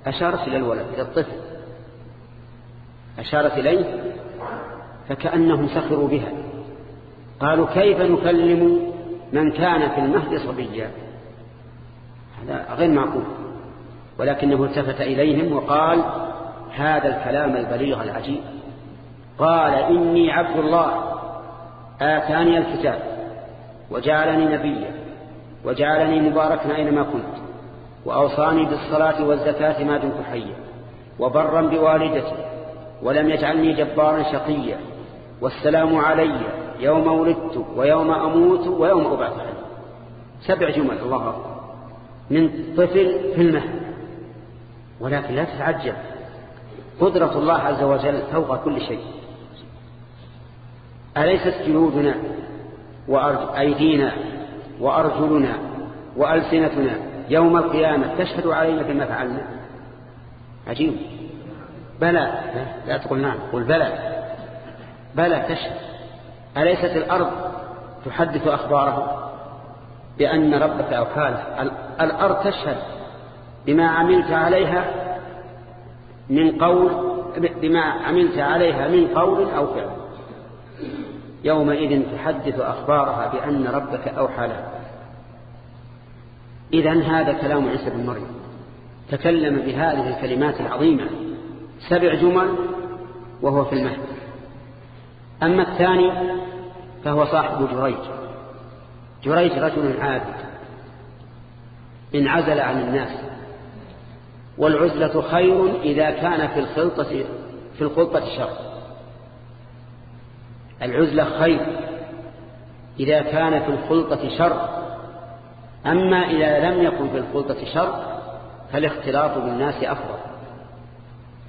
أشارت إلى الولد إلى الطفل. أشارت إليه فكأنهم سخروا بها. قالوا كيف نكلم من كان في المهد صبيا. هذا غير معقول. ولكنه التفت إليهم وقال هذا الكلام البليغ العجيب. قال إني عبد الله. آتاني الكتاب وجعلني نبيا وجعلني مباركا أينما كنت وأوصاني بالصلاة والزكاة ما دمت حيا وبرا بوالدتي ولم يجعلني جبارا شقيا والسلام علي يوم ولدت ويوم أموت ويوم أبعث حي سبع جمل الله أكبر. من طفل في المهد. ولكن لا تتعجب. قدرة الله عز وجل فوق كل شيء. أليست جلودنا وأيدينا وأرجلنا وألسنتنا يوم القيامة تشهد علينا بما فعلنا؟ عجيب. بلى. لا تقول نعم قل بلى. بلى تشهد. أليست الأرض تحدث أخباره بأن ربك أوحاله الأرض تشهد بما عملت عليها من قول بما عملت عليها من قول أو فعل. يومئذ تحدث أخبارها بأن ربك أوحى لها. إذن هذا كلام عيسى بن مريم. تكلم بهذه الكلمات العظيمة سبع جمل وهو في المهد. أما الثاني فهو صاحب جريج. جريج رجل عابد. انعزل عن الناس. والعزلة خير إذا كان في الخلطة في الخلطة شر. العزلة خير إذا كان في الخلطة شر. أما إذا لم يكن في الخلطة شر فالاختلاط بالناس أفضل.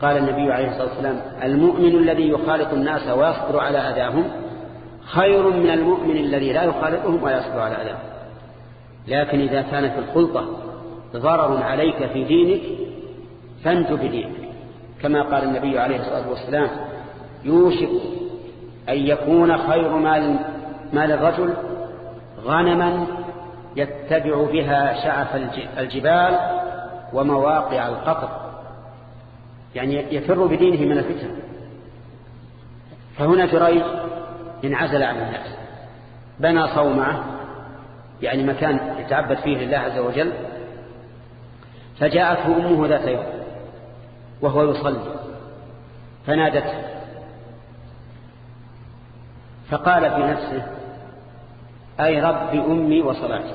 قال النبي عليه الصلاة والسلام المؤمن الذي يخالط الناس ويصبر على أذاهم خير من المؤمن الذي لا يخالطهم ولا يصبر على أذاهم. لكن إذا كان في الخلطة ضرر عليك في دينك فانت بدينك. كما قال النبي عليه الصلاة والسلام يوشك أن يكون خير مال, مال الرجل غنما يتبع بها شعف الجبال ومواقع القطر. يعني يفر بدينه من الفتن فهنا جريج انعزل عن الناس بنى صومعة يعني مكان يتعبد فيه لله عز وجل فجاءته أمه ذات يوم وهو يصلي فنادته فقال في نفسه أي رب أمي وصلاتي.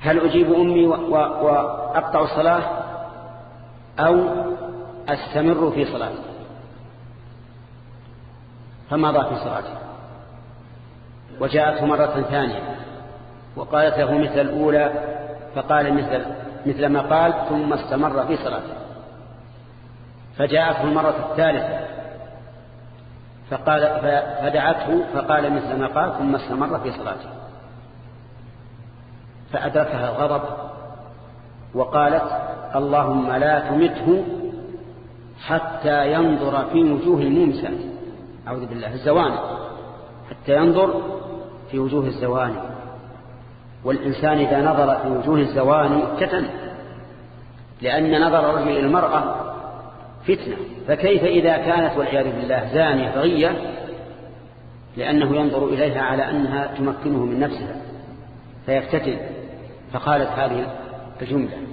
هل أجيب أمي وأقطع الصلاة؟ أو أستمر في صلاتي. فمضى في صلاته وجاءته مرة ثانية وقالت له مثل الأولى فقال مثل, مثل ما قال ثم استمر في صلاته فجاءته المرة الثالثة فقال فدعته فقال مثل ما قال ثم استمر في صلاته فأدركها الغضب وقالت اللهم لا تمته حتى ينظر في وجوه المومسات أعوذ بالله الزواني. حتى ينظر في وجوه الزواني. والإنسان إذا نظر في وجوه الزواني فتن لأن نظر الرجل إلى المرأة فتنة. فكيف إذا كانت والعياذ بالله زانية بغية لأنه ينظر إليها على أنها تمكنه من نفسها فيفتتن فقالت هذه الجملة.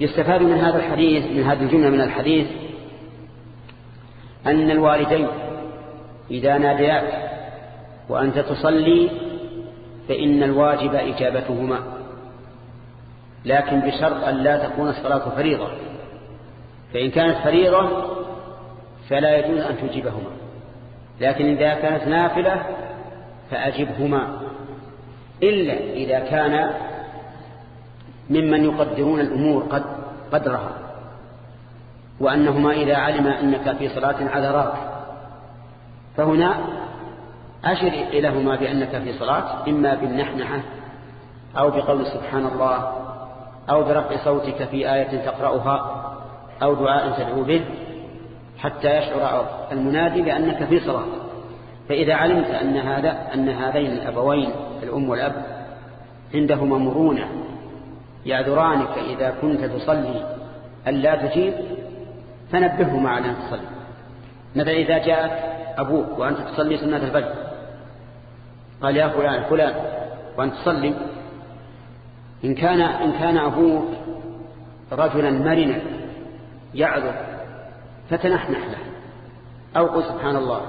يستفاد من هذا الحديث من هذه الجملة من الحديث أن الوالدين إذا نادياك وأنت تصلي فإن الواجب إجابتهما لكن بشرط أن لا تكون الصلاة فريضة. فإن كانت فريضة فلا يجوز أن تجيبهما لكن إذا كانت نافلة فأجبهما إلا إذا كان ممن يقدرون الأمور قد قدرها. وأنهما إذا علم أنك في صلاة عذراك فهنا أشر إليهما بأنك في صلاة إما بالنحنحة أو بقول سبحان الله أو برفع صوتك في آية تقرأها أو دعاء تدعو به حتى يشعر المنادي بأنك في صلاة. فإذا علمت أن هذا أن هذين الأبوين الأم والأب عندهما مرونة يعذرانك إذا كنت تصلي أن لا تجيب فنبههما على أن تصلي. مثلا إذا جاءك أبوك وأنت تصلي سنة الفجر قال يا فلان فلان وأنت تصلي إن كان, إن كان أبوك رجلا مرنا يعذر فتنحنح له. أو قل سبحان الله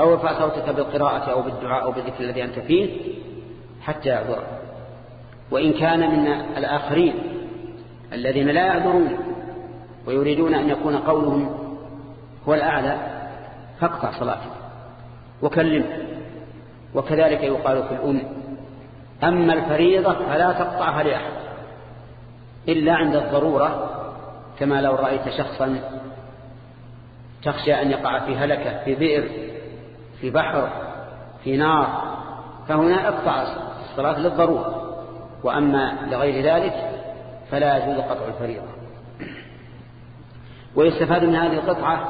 أو ارفع صوتك بالقراءة أو بالدعاء أو بالذكر الذي أنت فيه حتى يعذر وإن كان من الآخرين الذين لا يعذرون ويريدون أن يكون قولهم هو الأعلى فاقطع صلاتك وكلمه. وكذلك يقال في الأم أما الفريضة فلا تقطعها لأحد إلا عند الضرورة كما لو رأيت شخصا تخشى أن يقع في هلكة في بئر في بحر في نار فهنا اقطع الصلاة للضرورة. وأما لغير ذلك فلا يجوز قطع الفريضة. ويستفاد من هذه القطعة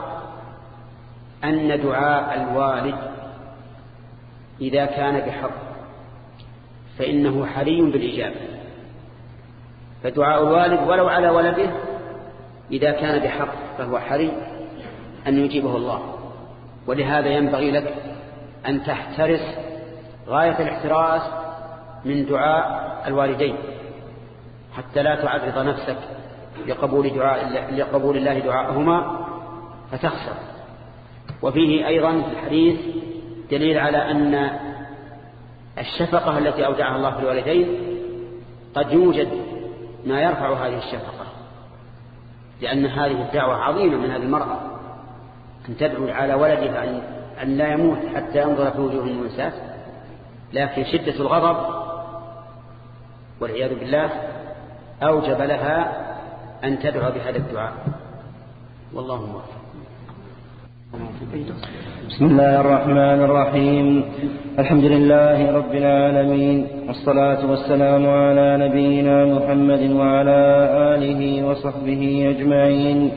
أن دعاء الوالد إذا كان بحق فإنه حري بالإجابة. فدعاء الوالد ولو على ولده إذا كان بحق فهو حري أن يجيبه الله. ولهذا ينبغي لك أن تحترس غاية الاحتراس من دعاء الوالدين. حتى لا تعرض نفسك لقبول, دعاء لقبول الله دعاءهما فتخسر. وفيه أيضا في الحديث دليل على أن الشفقة التي أودعها الله في الوالدين قد يوجد ما يرفع هذه الشفقة لأن هذه الدعوة عظيمة من هذه المرأة أن تدعو على ولدها أن لا يموت حتى ينظر في وجوه المنسات لكن شدة الغضب والعياذ بالله أوجب لها أن تدعو بهذا الدعاء. والله موفق. بسم الله الرحمن الرحيم. الحمد لله رب العالمين والصلاة والسلام على نبينا محمد وعلى آله وصحبه أجمعين.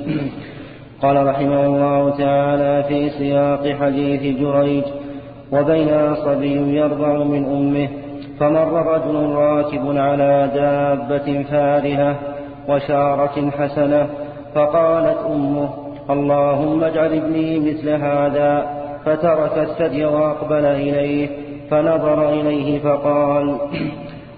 قال رحمه الله تعالى في سياق حديث جريج وبين صبي يرضع من أمه فمر رجل راكب على دابة فارهة وشارة حسنة فقالت أمه اللهم اجعل ابني مثل هذا. فترك الثدي وأقبل إليه فنظر إليه فقال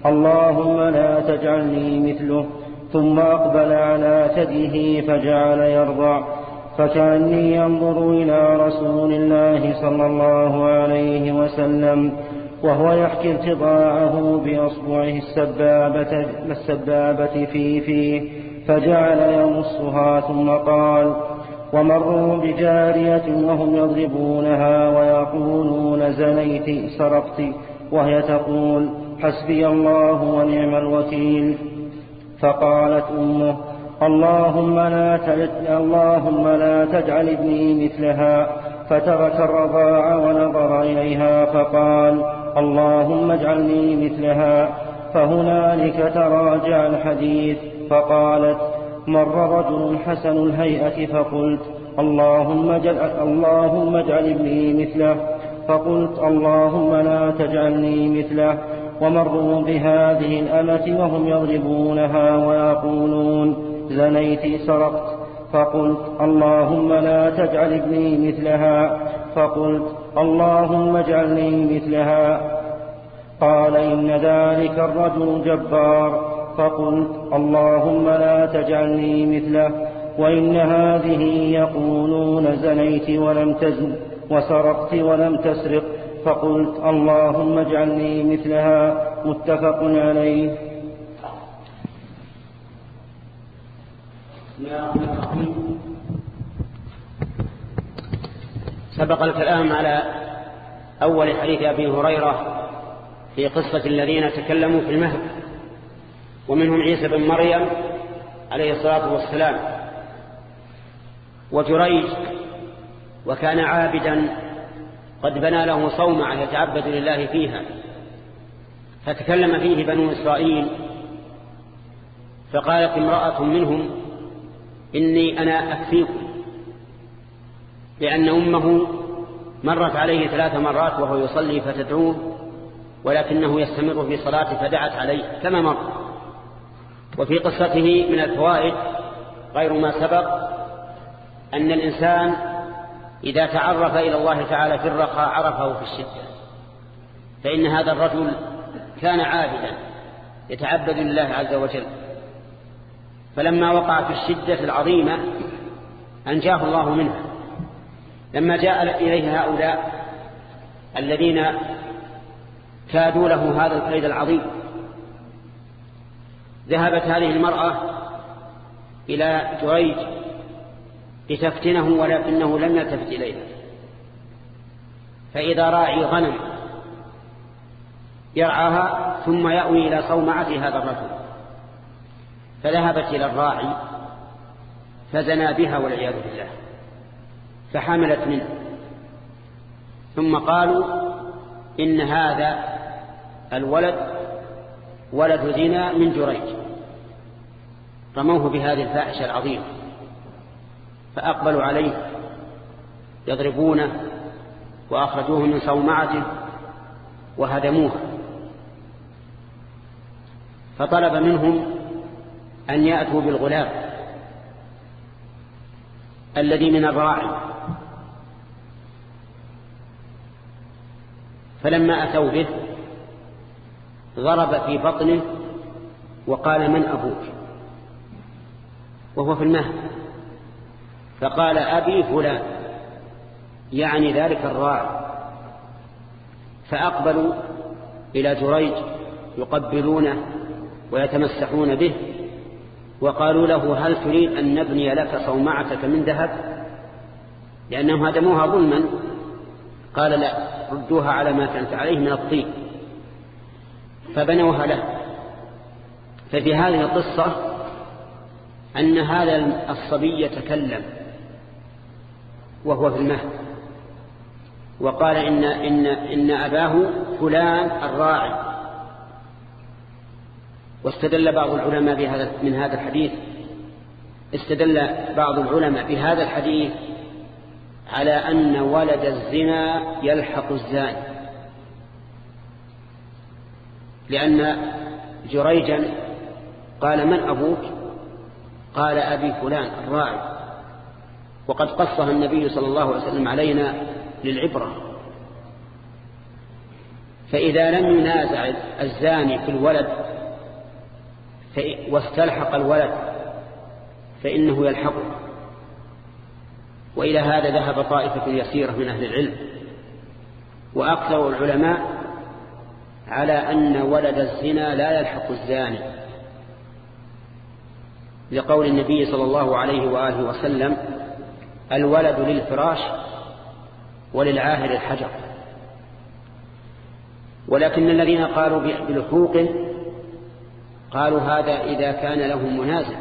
اللهم لا تجعلني مثله. ثم أقبل على ثديه فجعل يرضع فكأني ينظر إلى رسول الله صلى الله عليه وسلم. وهو يحكي ارتضاعه بأصبعه السبابة, السبابة في فيه فجعل يمصها ثم قال ومروا بجارية وهم يضربونها ويقولون زنيت سرقت. وهي تقول حسبي الله ونعم الوكيل. فقالت أمه اللهم لا اللهم لا تجعل ابني مثلها. فترك الرضاع ونظر إليها فقال اللهم اجعلني مثلها. فهنالك تراجع الحديث. فقالت مر رجل حسن الهيئة فقلت اللهم اجعل, اللهم اجعل ابني مثله. فقلت اللهم لا تجعلني مثله. ومروا بهذه الأمة وهم يضربونها ويقولون زنيت سرقت. فقلت اللهم لا تجعل ابني مثلها. فقلت اللهم اجعلني مثلها. قال إن ذلك الرجل جبار. فقلت اللهم لا تجعلني مثله وإن هذه يقولون زنيت ولم تزن وسرقت ولم تسرق. فقلت اللهم اجعلني مثلها. متفق عليه. سبق الكلام على أول حديث أبي هريرة في قصة الذين تكلموا في المهد ومنهم عيسى بن مريم عليه الصلاة والسلام وجريج وكان عابدا قد بنى له صومعة يتعبد لله فيها فتكلم فيه بنو إسرائيل فقالت امرأة منهم إني أنا أكفيكم. لأن أمه مرت عليه ثلاث مرات وهو يصلي فتدعوه ولكنه يستمر في صلاته فدعت عليه كما مر. وفي قصته من الفوائد غير ما سبق أن الإنسان إذا تعرف إلى الله تعالى في الرخاء عرفه في الشدة فإن هذا الرجل كان عابدا يتعبد لله عز وجل. فلما وقع في الشدة العظيمة أنجاه الله منها لما جاء إليه هؤلاء الذين كادوا له هذا الكيد العظيم ذهبت هذه المرأة إلى جريج لتفتنه ولكنه لم يلتفت إليها. فإذا راعي غنم يرعاها ثم يأوي إلى صومعة هذا الرجل. فذهبت إلى الراعي فزنى بها والعياذ بالله. فحملت منه. ثم قالوا إن هذا الولد ولد زنا من جريج. رموه بهذه الفاحشة العظيمة. فأقبلوا عليه يضربونه وأخرجوه من صومعته وهدموها فطلب منهم أن يأتوا بالغلام. الذي من الراعي فلما أتوا به ضرب في بطنه وقال من أبوك؟ وهو في المهد. فقال أبي فلان. يعني ذلك الراعي. فأقبلوا إلى جريج يقبلونه ويتمسحون به. وقالوا له هل تريد أن نبني لك صومعتك من ذهب؟ لأنهم هدموها ظلما. قال لا ردوها على ما كانت عليه من الطين فبنوها له. ففي هذه القصة أن هذا الصبي يتكلم وهو في المهد. وقال إن, إن, إن أباه فلان الراعي. واستدل بعض العلماء بهذا من هذا الحديث. استدل بعض العلماء بهذا الحديث على أن ولد الزنا يلحق الزاني. لأن جريجا قال من أبوك؟ قال أبي فلان الراعي. وقد قصها النبي صلى الله عليه وسلم علينا للعبرة. فإذا لم ينازع الزاني في الولد واستلحق الولد فإنه يلحقه. وإلى هذا ذهب طائفة يسيرة من أهل العلم. وأكثر العلماء على أن ولد الزنا لا يلحق الزاني. لقول النبي صلى الله عليه وآله وسلم الولد للفراش وللعاهر الحجر. ولكن الذين قالوا بلحوقه قالوا هذا إذا كان له منازع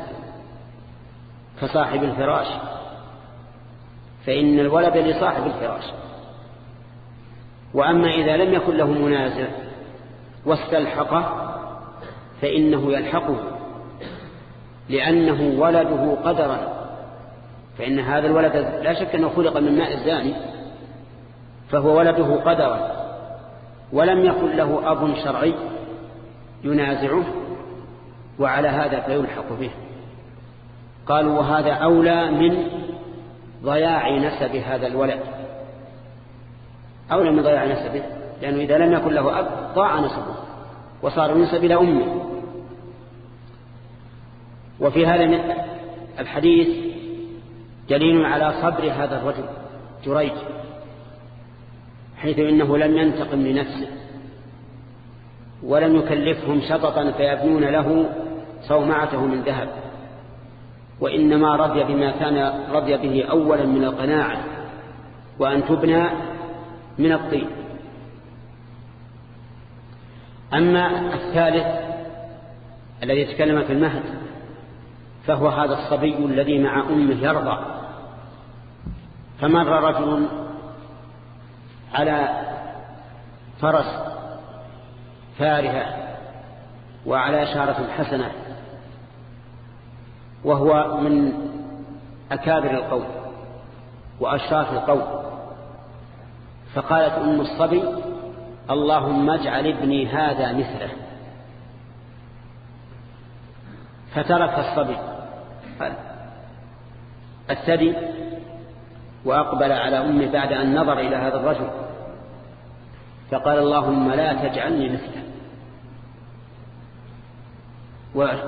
كصاحب الفراش فإن الولد لصاحب الفراش. وأما إذا لم يكن له منازع واستلحقه فإنه يلحقه لأنه ولده قدرا فإن هذا الولد لا شك أنه خلق من ماء الزاني فهو ولده قدرا ولم يكن له أب شرعي ينازعه. وعلى هذا فيلحق به. قالوا وهذا أولى من ضياع نسب هذا الولد. أولى من ضياع نسبه لأنه إذا لم يكن له أب ضاع نسبه وصار ينسب إلى أمه. وفي هذا الحديث دليل على صبر هذا الرجل جريج حيث إنه لم ينتقم لنفسه. ولم يكلفهم شططا فيبنون له صومعته من ذهب. وإنما رضي بما كان رضي به أولا من القناعة وأن تبنى من الطين. أما الثالث الذي يتكلم في المهد فهو هذا الصبي الذي مع أمه يرضى. فمر رجل على فرس فارهة وعلى شارة حسنة وهو من أكابر القوم وأشراف القوم فقالت أم الصبي اللهم اجعل ابني هذا مثله. فترك الصبي الثدي وأقبل على أمه بعد أن نظر إلى هذا الرجل فقال اللهم لا تجعلني مثله.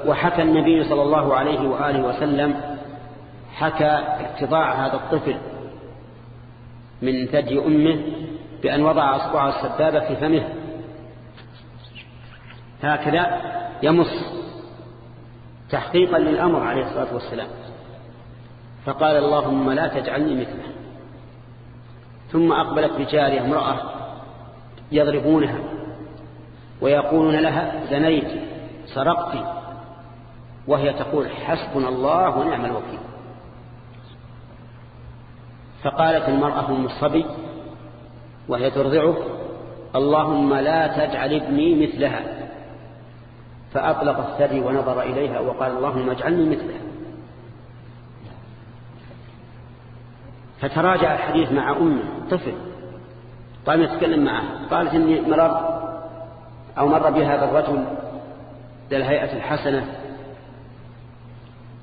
وحكى النبي صلى الله عليه وآله وسلم حكى اتضاع هذا الطفل من ثدي أمه بأن وضع أصبع السبابة في فمه. هكذا يمص تحقيقا للأمر عليه الصلاة والسلام. فقال اللهم لا تجعلني مثله. ثم أقبلت بجارية امرأة يضربونها ويقولون لها زنيت سرقت. وهي تقول حسبنا الله ونعم الوكيل. فقالت المرأة من الصبي وهي ترضعه اللهم لا تجعل ابني مثلها. فأطلق الثدي ونظر إليها وقال اللهم اجعلني مثلها. فتراجع الحديث مع أمه طفل قال يتكلم معه قالت إني مرر أو مر بهذا الرجل ذا الهيئة الحسنة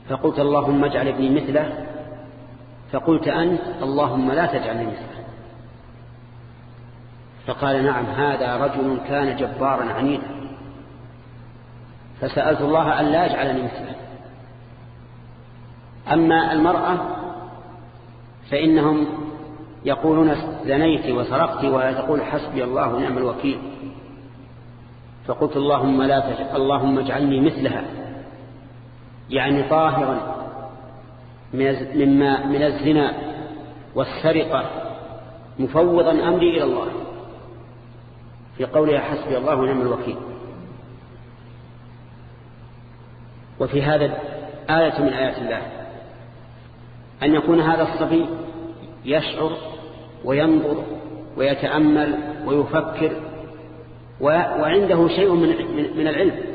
فقلت اللهم اجعل ابني مثله فقلت أنت اللهم لا تجعلني مثله. فقال نعم هذا رجل كان جبارا عنيدا. فسألت الله أن لا يجعلني مثله. أما المرأة فإنهم يقولون زنيت وسرقت وتقول حسبي الله ونعم الوكيل. فقلت اللهم لا تجعل اللهم اجعلني مثلها. يعني طاهرا مما من الزنا والسرقة مفوضا أمري إلى الله. في قولها حسبي الله ونعم الوكيل. وفي هذا آية من آيات الله. أن يكون هذا الصبي يشعر وينظر ويتأمل ويفكر وعنده شيء من من العلم.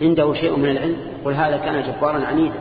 عنده شيء من العلم؟ قل هذا كان جبارا عنيدا.